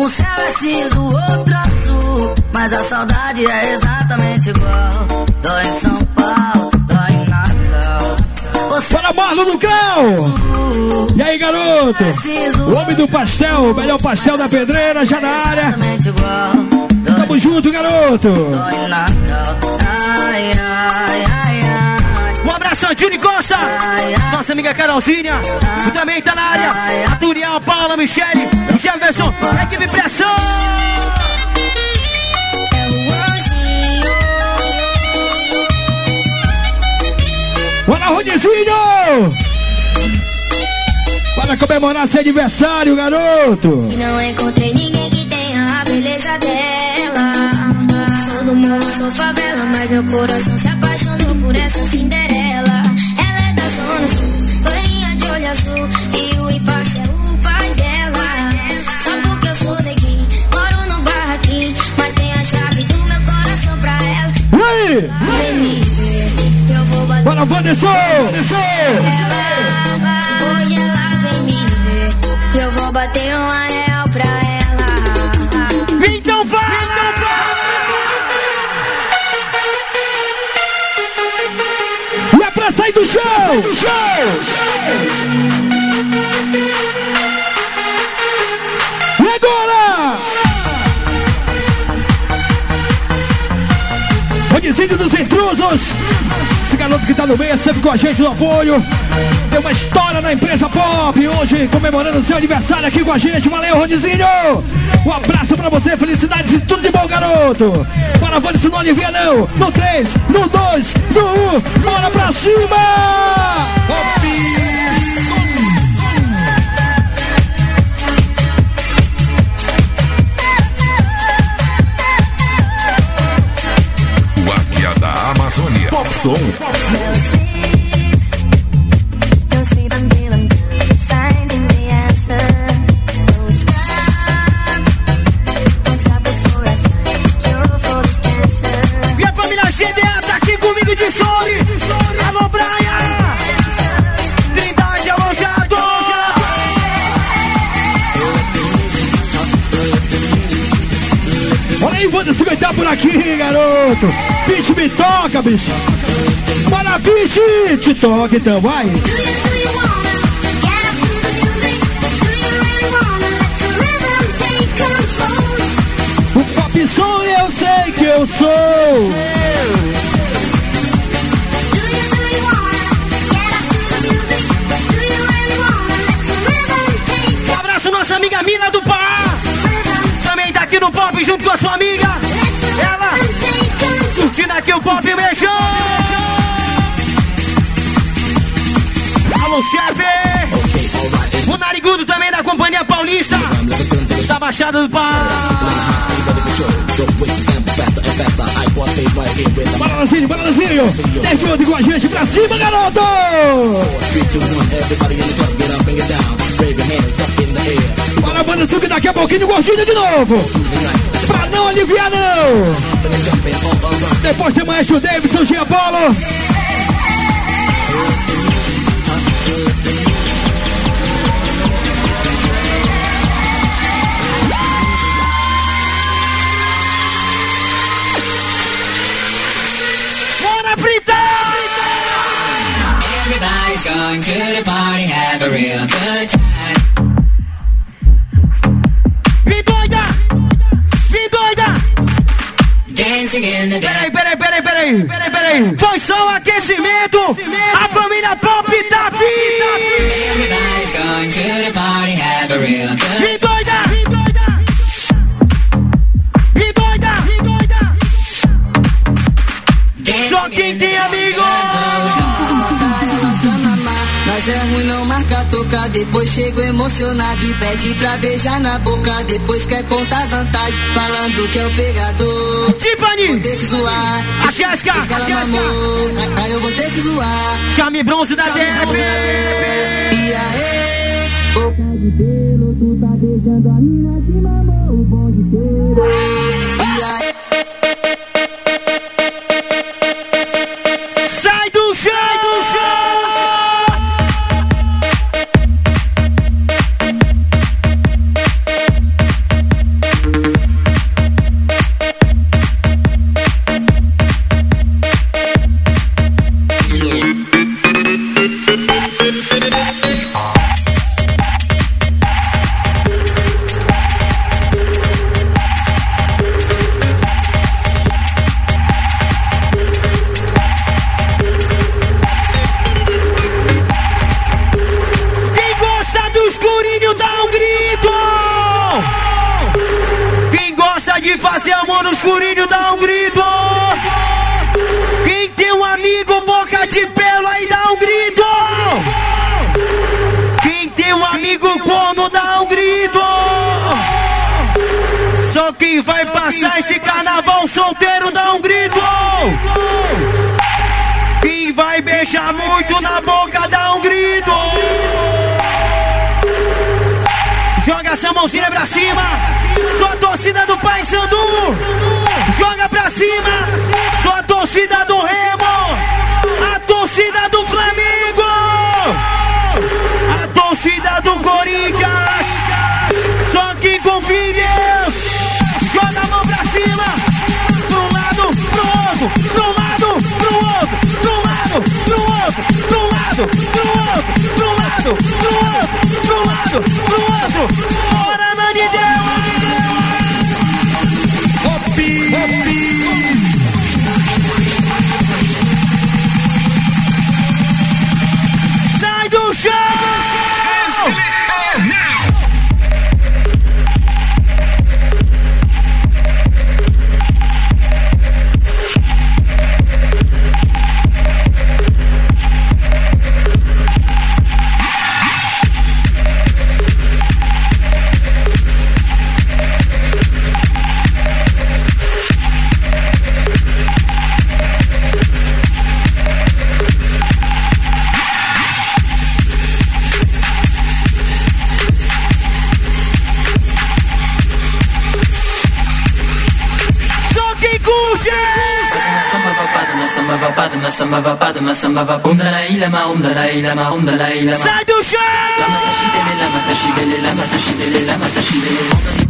S18: Um céu é cinza, o outro azul. Mas a saudade é exatamente igual. Em São
S31: Para Marlon do Grau. E aí, garoto? O homem do pastel, o melhor pastel da pedreira, já na área. Tamo junto, garoto.
S3: Um abraço a Juni Costa, nossa amiga Carolzinha, que também tá na área. A Turiel, Paula, Michele, Jefferson, equipe pressão.
S31: Bora, Rodizinho! Para comemorar seu aniversário, garoto!
S8: E não encontrei ninguém que tenha a beleza dela. Sou do morro, sou favela, mas meu coração se apaixonou por essa Cinderela. Ela é da Zona Sul, loirinha de olho azul. E o impasse é o pai dela. Só porque eu sou neguinho, moro no barraquinho. Mas tem a chave do meu coração pra ela.
S31: E Vanderson! Vanderson!
S8: Ela, hoje ela vem me ver. e Eu vou bater um anel pra ela.
S3: Então vai!
S31: E é pra sair do show! Do show! E agora? Rodizinho dos intrusos! Garoto que tá no meio sempre com a gente no apoio. Tem uma história na empresa pop hoje, comemorando seu aniversário aqui com a gente. Valeu, Rodizinho! Um abraço pra você, felicidades e tudo de bom, garoto! Bora, Vanessa, não alivia não! No 3, no 2, no 1, bora pra cima!
S13: O Águia da Amazônia. Pop Som.
S31: Garoto! Bicho, me toca, bicho! Bora, bicho! Te toca então, vai! O pop som eu sei que eu sou!
S3: Nossa amiga Mina do Pará. Também tá aqui no Pop junto com a sua amiga. Ela curtindo aqui o Pop Mexão. Alô, chefe. O Narigudo também da Companhia Paulista. Da Baixada do Pará.
S31: Bora, Lanzinho, bora, Lanzinho! Com a gente, pra cima, garoto! Bora, banda, sub daqui a pouquinho, gordinho de novo! Pra não aliviar, não! Depois tem maestro Davidson, Gia Paulo!
S3: Bora, fritar!
S2: Everybody's going to the party, have a real good time.
S3: Peraí, peraí, peraí, peraí. peraí, peraí. Foi só o aquecimento. A família Pop tá vindo.
S2: Me doida, me doida. Só quem tem amigo.
S3: Nós é ruim, não tocar. Depois chego emocionado e pede pra beijar na boca. Depois quer contar vantagem, falando que é o pegador.
S6: Tiffany!
S3: Vou ter que zoar.
S6: A Jéssica! A Jéssica!
S3: mamou, aí eu vou ter que zoar.
S6: Chame bronze da DF!
S3: E aí? Boca de pelo, tu tá beijando a mina que mamou o bonde inteiro.
S30: samba va pas, demain va pas. Om Dalai Lama, Om Dalai Lama, Om Dalai Lama.
S6: Ça
S30: Lama Lama Lama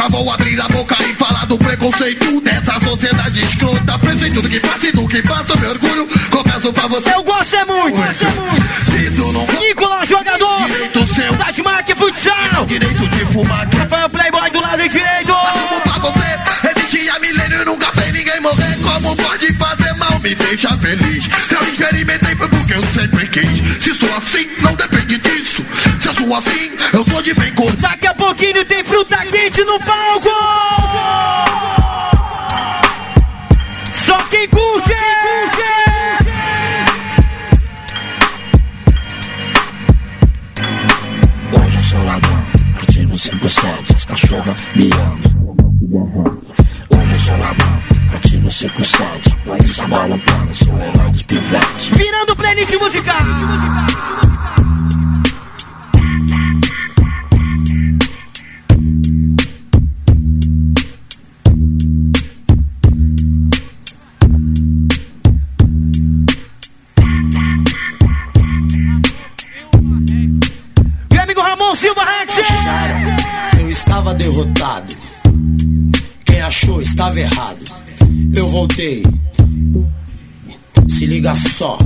S33: boca, vou abrir a boca e falar do preconceito dessa sociedade escrota. Presente tudo que faço e do que faço, meu orgulho, Começo pra você.
S6: É eu gosto é muito, gosto é muito.
S33: Se não
S6: Nicolas, jogador,
S33: direito seu,
S6: da Mac Futsal,
S33: direito de fumar.
S6: Rafael Playboy do lado direito.
S33: Como pra
S3: você, existia milênio e nunca fez ninguém morrer. Como pode fazer mal, me
S34: deixa feliz. Se eu experimentei, foi porque eu sempre quis. Se sou assim, não depende de eu sou assim, eu sou de bem com.
S3: Daqui a pouquinho tem fruta quente no palco! Só quem curte!
S35: Hoje eu sou ladrão, artigo 57, as cachorras me amam. Hoje eu sou ladrão, artigo 57, Larissa Balotano, sou o herói dos pivetes.
S3: Virando playlist musical!
S35: Estava derrotado. Quem achou estava errado. Eu voltei. Se liga só.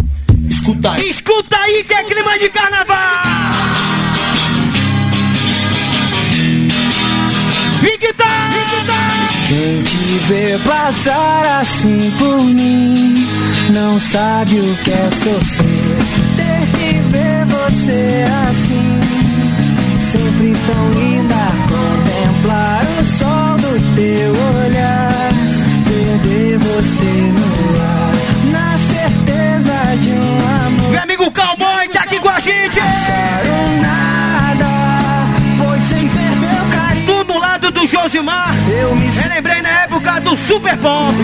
S35: Escuta aí.
S3: Escuta aí que é clima de carnaval! Que?
S18: Quem te vê passar assim por mim não sabe o que é sofrer. Ter que ver você assim, sempre tão linda. Contemplar o sol do teu olhar, perder você no ar, na certeza de um amor.
S3: Meu amigo Cowboy tá aqui com a gente! Do Josimar!
S18: Eu me
S3: Relembrei na época do Super Pop!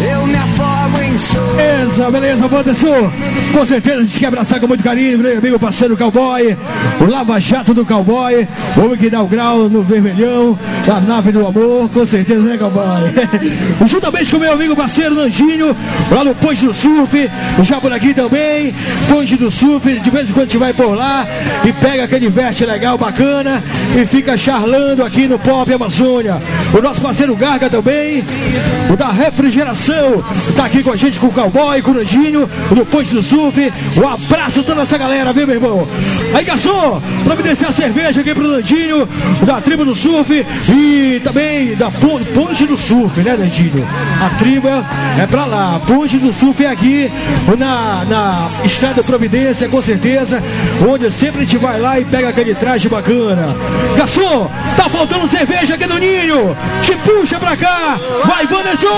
S18: Eu me afogo em sol.
S31: Beleza, beleza, Wanderson. Com certeza a gente quer abraçar com muito carinho, meu amigo parceiro cowboy, o Lava Jato do cowboy, o homem que dá o grau no vermelhão, da nave do amor, com certeza, né, cowboy? (laughs) Juntamente com meu amigo parceiro Nanjinho, lá no Ponte do Surf, já por aqui também, Ponte do Surf, de vez em quando a gente vai por lá e pega aquele veste legal, bacana, e fica charlando aqui no Pop O nosso parceiro Garga também, o da refrigeração, tá aqui com a gente com o cowboy, com o Nanjinho, o do Ponte do Surf. Um abraço toda essa galera, viu, meu irmão? Aí, garçom, providenciar cerveja aqui pro Nandinho, da tribo do Surf e também da Pon- Ponte do Surf, né, Nandinho? A tribo é pra lá, a Ponte do Surf é aqui na, na Estrada Providência, com certeza, onde sempre a gente vai lá e pega aquele traje bacana. Garçom, tá faltando cerveja aqui no Ninho, te puxa pra cá, vai, Wanderson!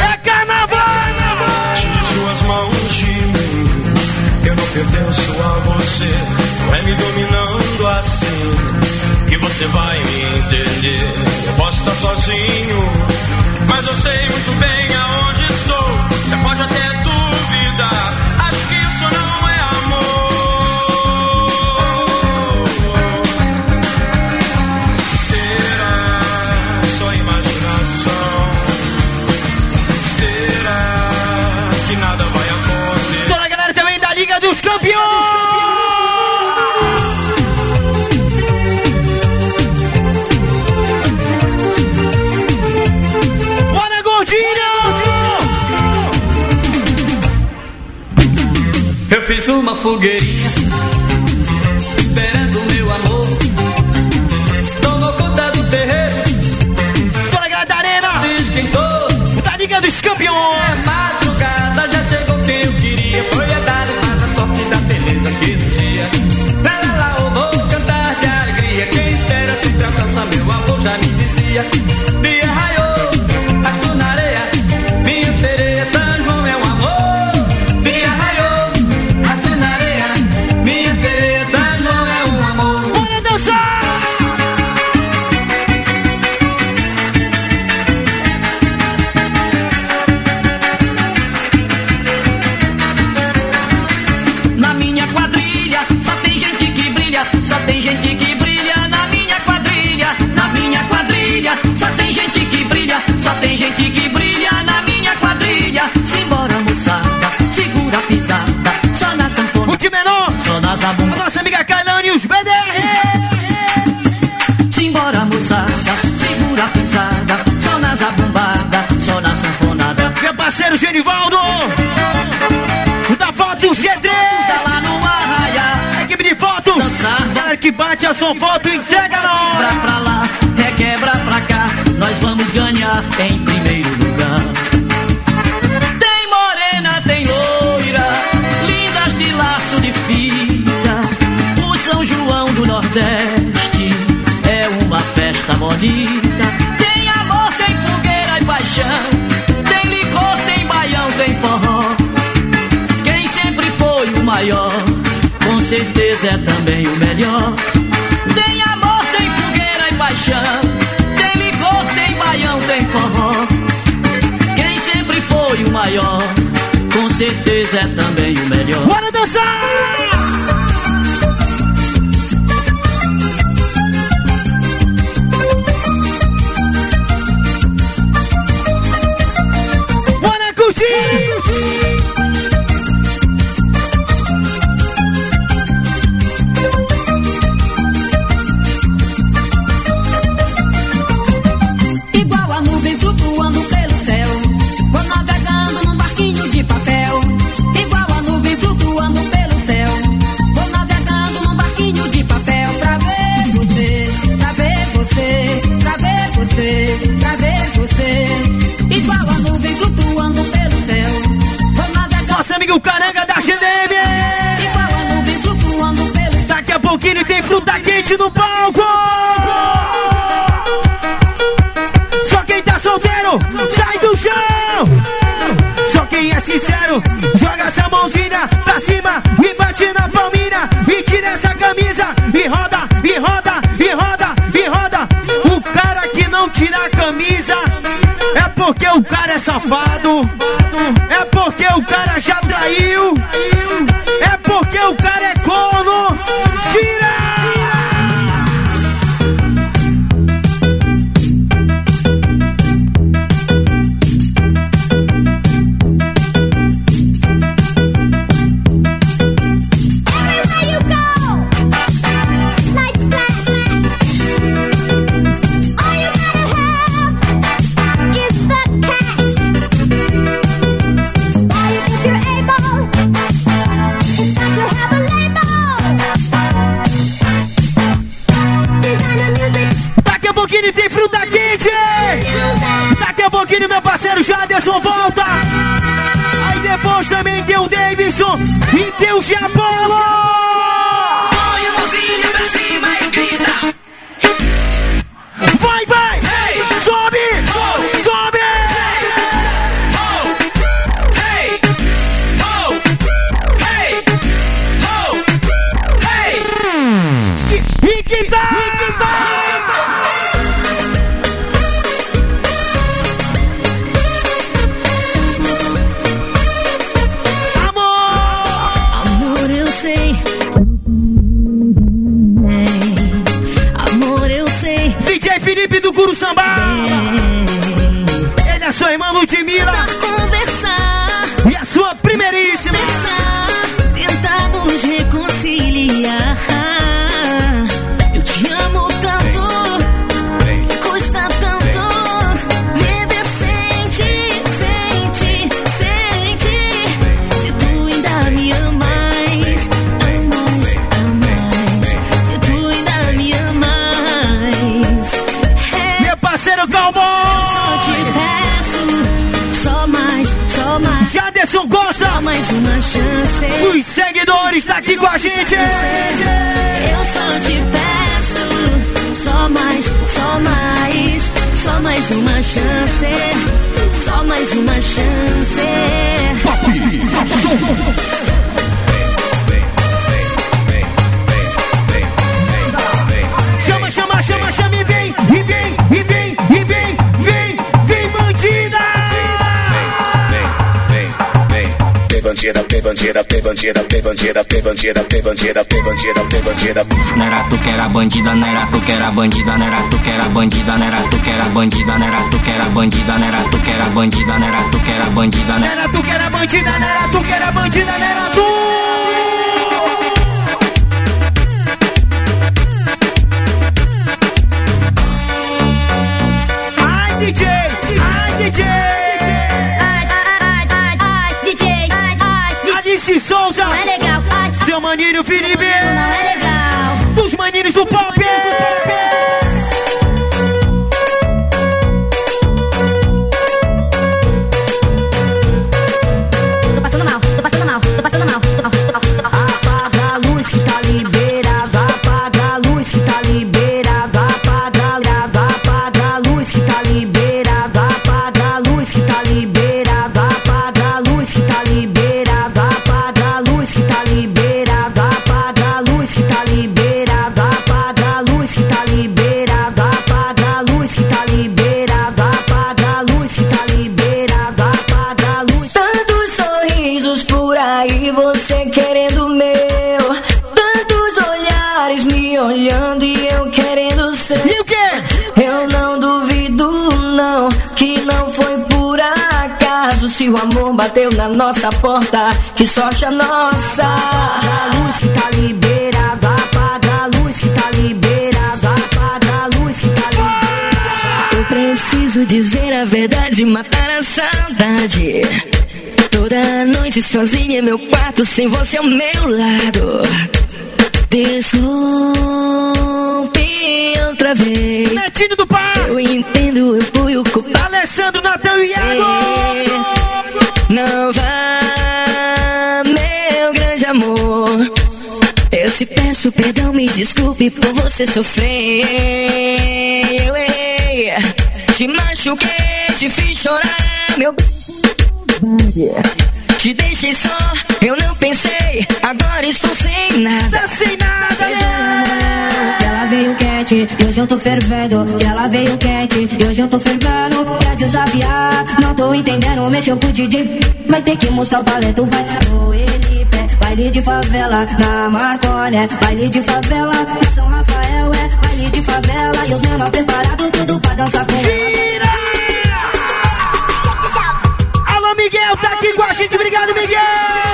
S3: É carnaval!
S36: Tire suas mãos de mim. Eu não pertenço a você. Não é me dominando assim que você vai me entender. Eu posso estar sozinho, mas eu sei muito bem aonde estou. Você pode até
S3: vida.
S7: Eu fiz uma fogueirinha
S3: parceiro Genivaldo! Da foto G3!
S30: Tá
S3: Equipe de foto! Galera que bate a sua foto e entrega na
S7: Quebra
S3: hora.
S7: pra lá, requebra pra cá, nós vamos ganhar em primeiro lugar. Tem morena, tem loira, lindas de laço de fita. O São João do Nordeste é uma festa bonita. Maior, com certeza é também o melhor. Tem amor, tem fogueira e paixão. Tem licor, tem baião, tem forró. Quem sempre foi o maior, com certeza é também o melhor.
S3: Bora dançar! Amigo Caranga da GDM!
S19: Igual a nuvem flutuando pelo céu.
S3: Daqui a pouquinho tem fruta quente no palco! Só quem tá solteiro, sai do chão! Só quem é sincero, joga essa mãozinha pra cima e bate na palminha e tira essa camisa e roda, e roda, e roda, e roda. O cara que não tira a camisa é porque o cara é safado, é porque o cara já traiu, Jaderson volta! Aí depois também tem o Davidson e tem o Giapolo! Gente!
S19: Eu só te peço, só mais, só mais, só mais uma chance, só mais uma chance.
S3: Chama, bandida,
S37: tem bandida, tem bandida, tem bandida, tem bandida, tem bandida, tem bandida, tem bandida.
S38: Não era tu que era bandida, não era tu que era bandida, não era tu que era bandida, não era tu que era bandida, não era tu que era bandida, não era tu que era bandida, não era tu que era bandida,
S3: Não era tu que era bandida, não era tu que era bandida, não era tu! Maninho Felipe!
S18: Bateu na nossa porta, que sorte a nossa.
S9: Apaga a luz que tá liberado, apaga a luz que tá liberado, apaga a luz que tá liberado.
S18: Eu preciso dizer a verdade, matar a saudade. Toda noite sozinha em meu quarto, sem você ao meu lado. Desculpe outra vez.
S13: Netinho do Pá.
S18: Eu entendo, eu Não vá, meu grande amor. Eu te peço perdão, me desculpe por você sofrer. Eu errei, te machuquei, te fiz chorar, meu. Te deixei só, eu não pensei. Agora estou sem nada.
S13: Sem nada,
S9: ela veio e hoje eu tô fervendo. Que ela veio quente e hoje eu tô fervendo. Quer desafiar? Não tô entendendo. Mexeu com o DJ. Vai ter que mostrar o talento. Vai no Elipe, baile de favela. Na Marcone, baile de favela. Na São Rafael é baile de favela. E os menores preparados tudo pra dançar com
S13: Gira! Alô, Miguel, tá aqui com a gente. Obrigado, Miguel.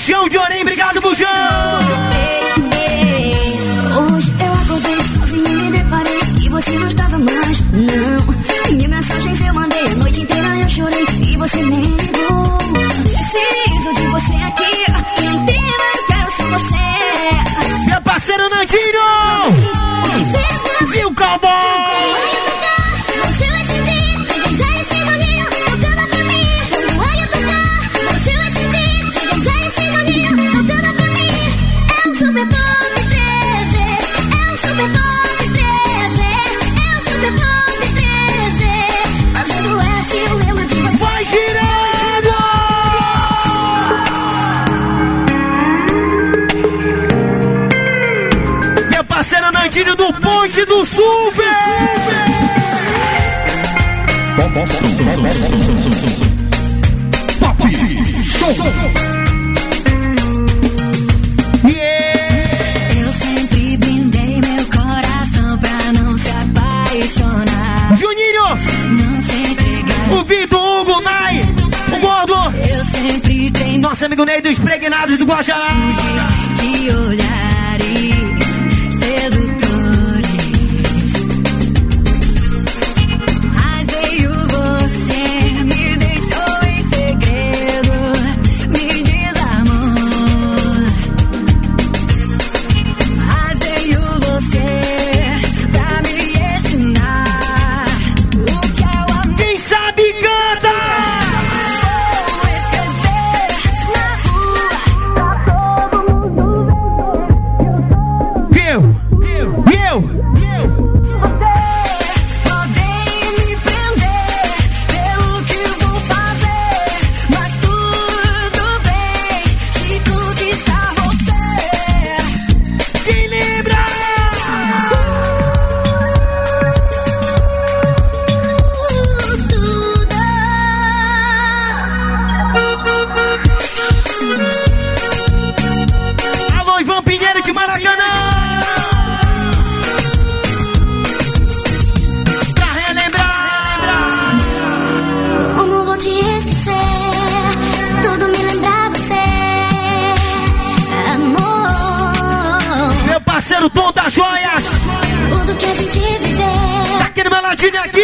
S13: Buchão de Orem, obrigado, Buchão.
S3: Hoje eu acordei sozinho e me deparei que você não estava mais. Não, minha mensagens eu mandei a noite inteira eu chorei e você nem ligou. Preciso de você aqui, inteira eu quero ser você.
S13: Meu parceiro Nandinho.
S3: Não se apaixonar.
S13: Juninho,
S3: Não se entregar.
S13: o Vitor, o Hugo, o Nai, o Gordo.
S3: Eu sempre tenho
S13: Nosso amigo Ney dos Pregnados do Guajará.
S3: Sidney aqui.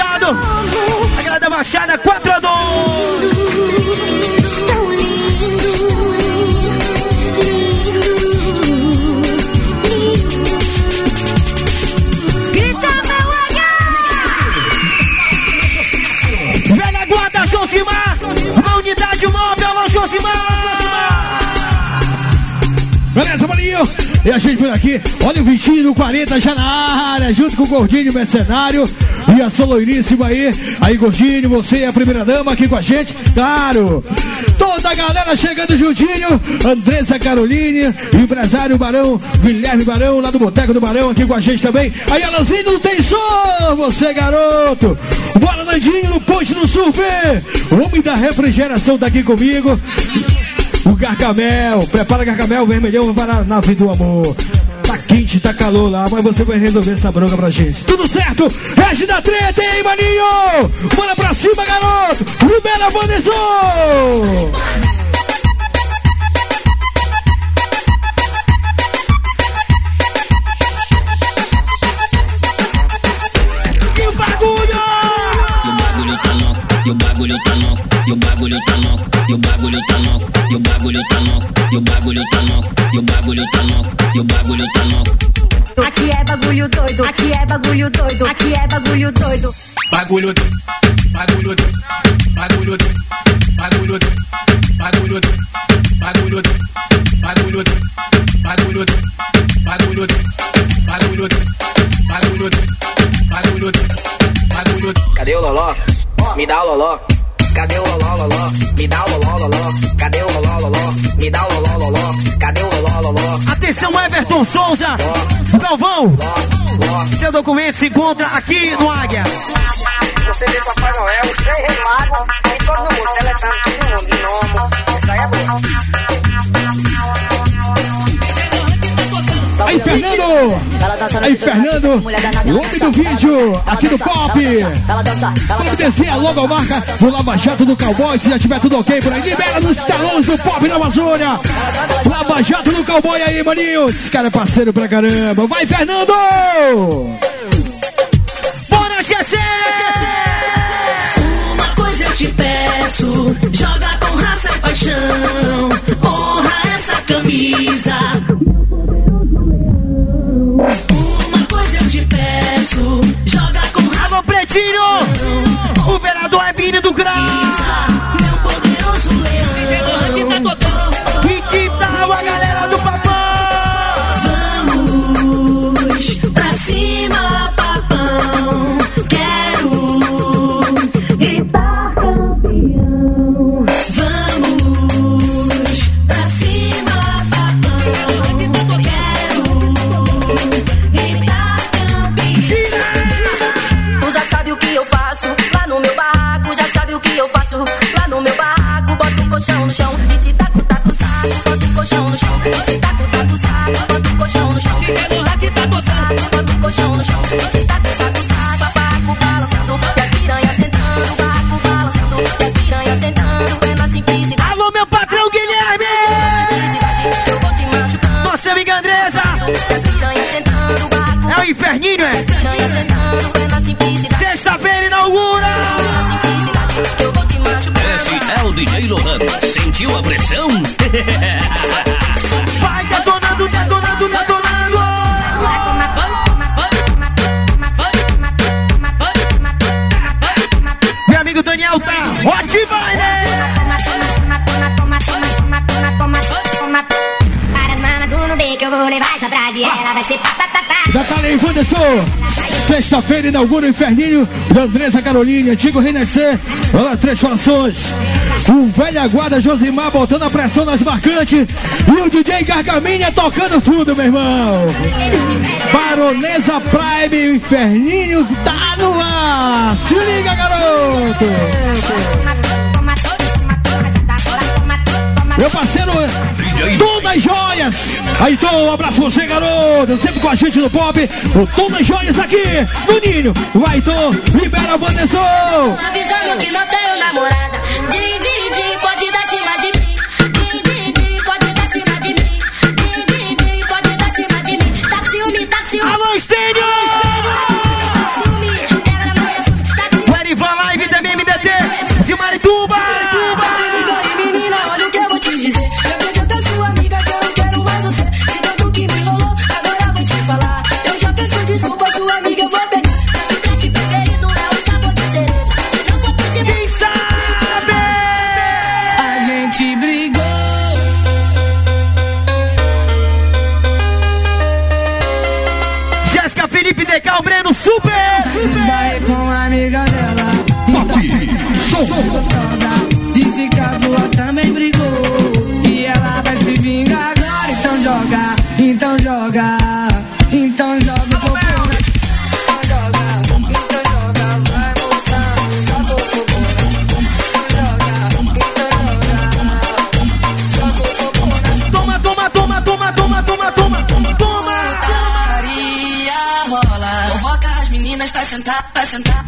S3: Machado. A galera da Machada 4 a 2
S31: E a gente por aqui, olha o Vitinho do 40 já na área, junto com o Gordinho Mercenário e a Soloiríssima aí. Aí, Gordinho, você é a primeira dama aqui com a gente, claro. Toda a galera chegando juntinho, Andressa Caroline, empresário Barão, Guilherme Barão, lá do Boteco do Barão, aqui com a gente também. Aí, Alanzinho, não tem som, você garoto. Bora, Nandinho, no Ponte do Surf. O homem da refrigeração tá aqui comigo. O Gargamel, prepara Gargamel vermelhão para a nave do amor. Tá quente, tá calor lá, mas você vai resolver essa bronca pra gente. Tudo certo? Regi da treta, hein, maninho? Bora pra cima, garoto! Libera, Vanderson!
S3: E o bagulho!
S38: Tá louco, e o bagulho tá louco, e o bagulho tá louco, e o bagulho tá louco, e o bagulho tá louco, e o bagulho tá louco, e o bagulho tá louco.
S19: Aqui é bagulho doido, aqui é bagulho doido, aqui é bagulho doido.
S39: Bagulho doido, bagulho doido, bagulho doido, bagulho doido, bagulho doido, bagulho doido, bagulho doido, bagulho doido, bagulho doido, bagulho doido, bagulho doido, bagulho doido, bagulho doido.
S40: Cadê o loló? Me dá o loló. Cadê o loló, loló? Me dá o loló, loló. Cadê o loló, loló? Me dá o loló, loló. Cadê o loló, loló?
S3: Atenção, Everton Souza. Galvão. Seu documento se encontra aqui no Águia.
S41: Você vê Papai Noel, os três reis magos e todo mundo deletando todo mundo em nome. Isso aí é bom.
S31: Aí, Fernando! Aí, Fernando! O homem do vídeo, aqui no Pop! Providencia a logomarca do Lava Jato do Cowboy, se já tiver tudo ok por aí. Libera nos talões do Pop na Amazônia! Lava Jato do Cowboy aí, maninho! Esse cara é parceiro pra caramba! Vai, Fernando!
S3: Bora, GC!
S30: Uma coisa eu te peço, joga com raça e paixão, honra essa camisa.
S3: Bye. sentiu a
S19: pressão? (laughs) Vai detonando, detonando, detonando! Meu amigo
S3: Daniel tá
S19: hot vai, né? Que eu vou
S8: levar essa pra ela, vai ser papapá.
S31: Detalhe, Wanderson. Sexta-feira inaugura o Inferninho da Andresa Carolina, antigo Renascer. Olá, fações. O velho guarda Josimar botando a pressão nas marcantes. E o DJ Gargaminha é tocando tudo, meu irmão. Baronesa Prime, Inferninho tá no ar. Se liga, garoto. Meu parceiro, Todas Joias. Aí, então, um abraço você, garoto. Sempre com a gente no pop. O Todas Joias aqui, no Ninho. Vai, então, libera a Vanessa.
S8: Avisando que não tenho namorada. de então, é
S42: sou Pop, então, gostosa. Disse que a tua também brigou. E ela vai se vingar agora. Então joga, então joga, então joga. Então joga. Então sentar, pra sentar.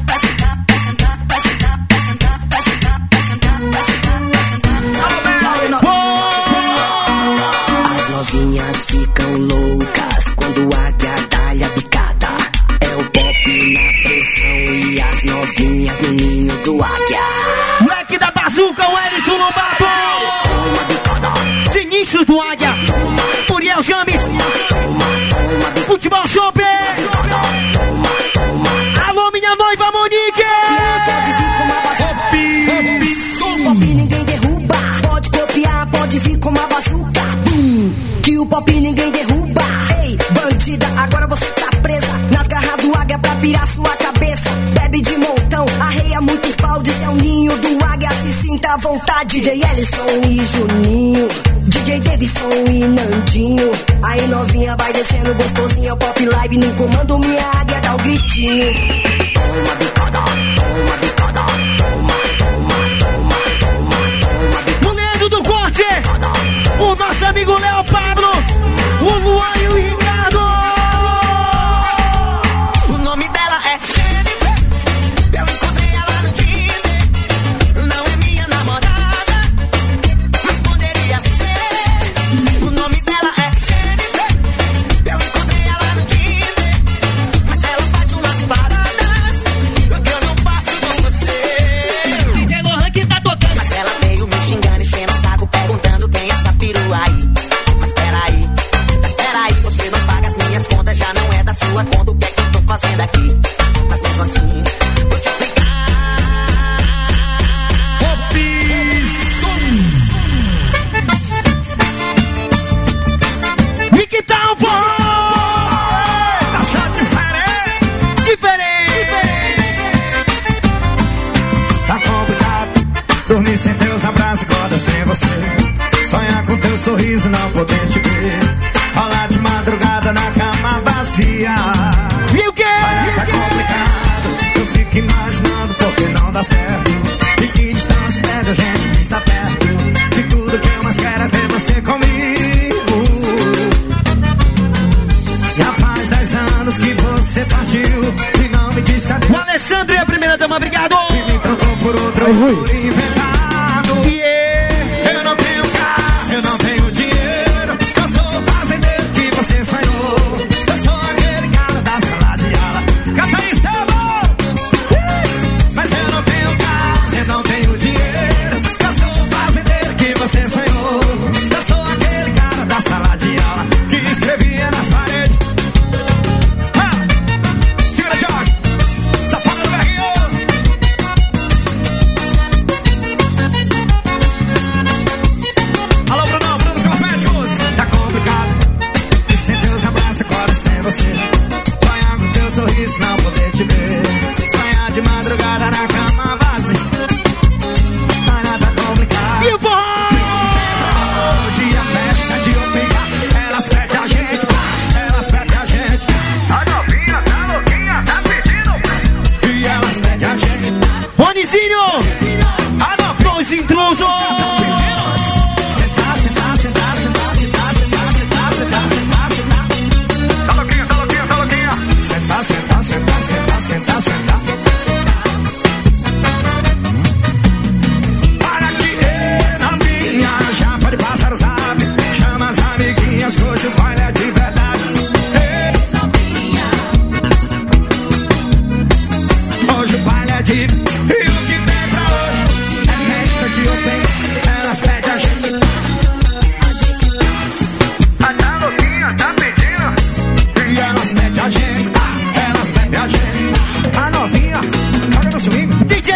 S3: Futebol James. Futebol Shopping. Alô, minha noiva Monique.
S43: Pop, pop, ninguém derruba. Pode copiar, pode vir com uma hum, que o pop ninguém derruba. Ei, bandida, agora você tá presa. Nas garras do águia pra pirar sua cabeça. Bebe de montão, arreia muitos baldes. É o ninho do águia. Se sinta à vontade, DJ Ellison e Juninho. Baby Soul e Nandinho. Aí novinha vai descendo, gostosinha, pop live. No comando minha águia dá o gritinho. Toma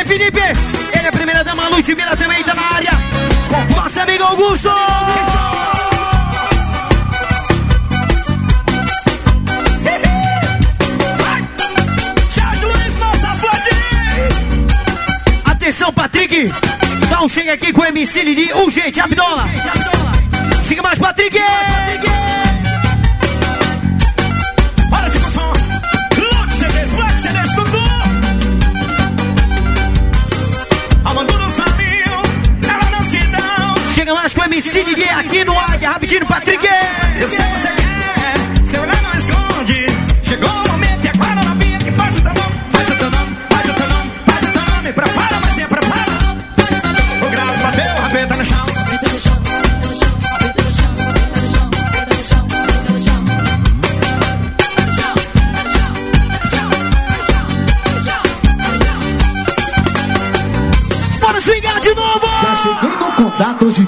S3: Felipe! Ele é a primeira dama, Ludmilla também tá na área! Nosso amigo Augusto! Atenção, Patrick! Dá um chega aqui com o MC Lili, urgente, Abdola! Chega mais, Patrick!
S43: Bora,
S3: MC Lili aqui no Águia, rapidinho, Patrick!
S43: Eu sei que você quer, seu olhar não esconde.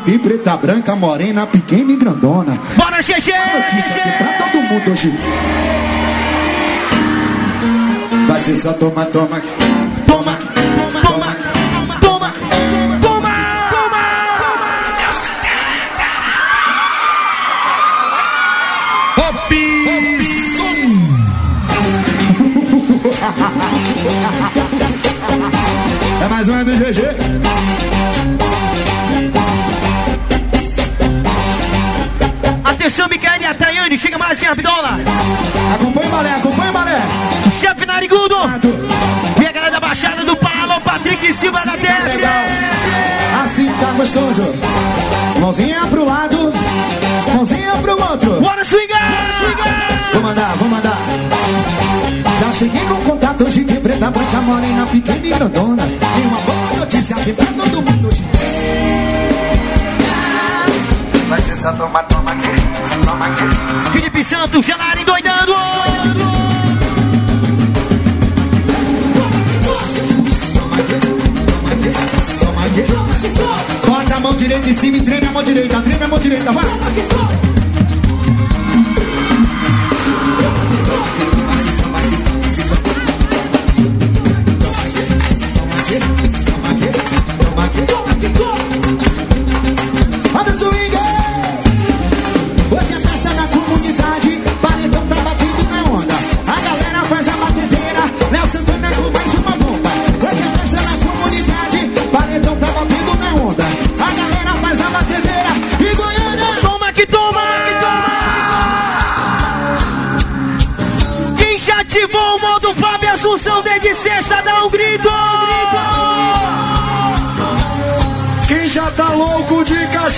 S25: Tem preta, branca, morena, pequena e grandona.
S3: Bora, GG!
S25: Pra todo mundo hoje. Vai ser só toma, toma.
S3: Toma, toma, toma, toma! (laughs)
S25: É mais uma do GG.
S3: Chega mais, quem Abdola!
S25: Acompanha o balé, acompanha o balé.
S3: Chefe Narigudo! E a galera da Baixada do Palo, Patrick Silva da TS!
S25: Legal. Assim tá gostoso. Mãozinha pro lado, mãozinha pro outro.
S3: Bora swingar! swingar!
S25: Vou mandar, vou mandar. Já cheguei no contato hoje de preta, branca, morena, pequena e grandona. Tem uma boa notícia aqui pra todo mundo hoje.
S43: Vai ser só toma, toma aqui, toma aqui.
S3: Felipe Santos, Gelari doidando!
S25: Bota a mão direita em cima e treme a mão direita, treme a mão direita, vai.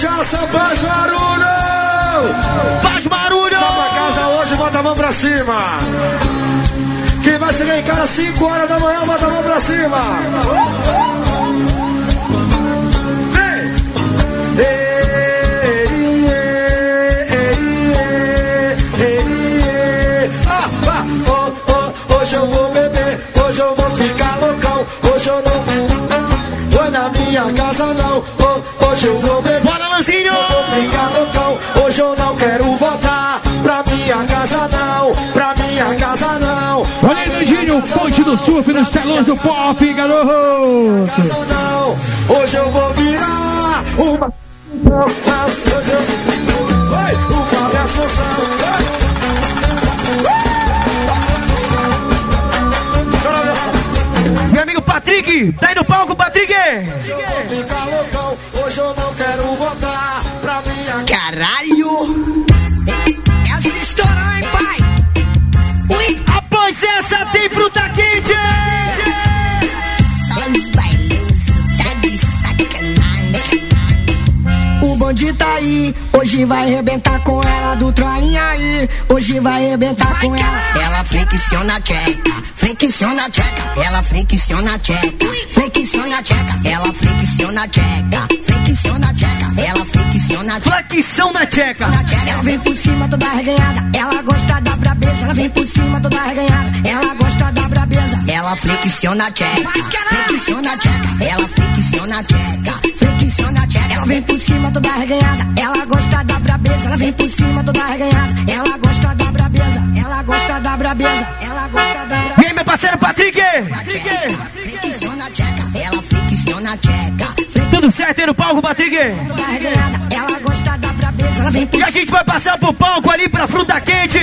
S43: Cachaça faz barulho!
S3: Faz barulho!
S43: Vai pra casa hoje, bota a mão pra cima! Quem vai chegar em casa às 5 horas da manhã, bota a mão pra cima! Vem! Ei, ei, ei, ei, ei. Ah, ah, oh, oh, Hoje eu vou beber, hoje eu vou ficar loucão, hoje eu não vou na minha casa não, oh, hoje eu vou beber. Vou ficar loucão, hoje eu não quero voltar pra minha casa não, pra minha casa não.
S31: Olha aí, Nandinho, ponte do surf nos telões do pop, garoto.
S43: Casa não, hoje eu vou virar uma. Hoje eu... Oi, o Fábio Assunção.
S3: Patrick. Tá aí no palco, Patrick.
S24: Hoje eu não quero voltar
S20: Tá aí, hoje vai arrebentar com ela do troinha aí. Hoje vai arrebentar com ela. Ela flexiona a tcheca, flexiona a tcheca. Ela flexiona a tcheca, flexiona a tcheca. Ela flexiona a tcheca, flexiona a tcheca. Ela flexiona a tcheca. Ela vem por cima toda arreganhada. Ela gosta da brabeza. Ela vem por cima toda arreganhada. Ela gosta da brabeza. Ela flexiona a tcheca. Flexiona a tcheca. Ela flexiona a tcheca. Flexiona a tcheca. Vem por cima toda arreganhada. Ela gosta da brabeza. Ela vem por cima toda arreganhada. Ela gosta da brabeza. Ela gosta da brabeza. Ela gosta da brabeza.
S3: E aí, meu parceiro Patrick.
S20: Flexiona a tcheca. Ela flexiona a tcheca.
S3: Tudo certo aí no palco, Patrick.
S20: Toda arreganhada. Ela gosta da brabeza. Ela vem por
S3: E a gente vai passar pro palco ali pra fruta quente.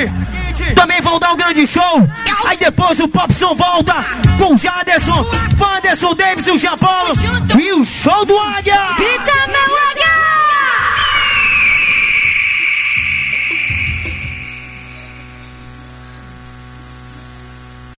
S3: Também vão dar um grande show. Aí depois o Popson volta com Jaderson, Wanderson, Davidson, Japolo e o show do Águia.
S13: Grita!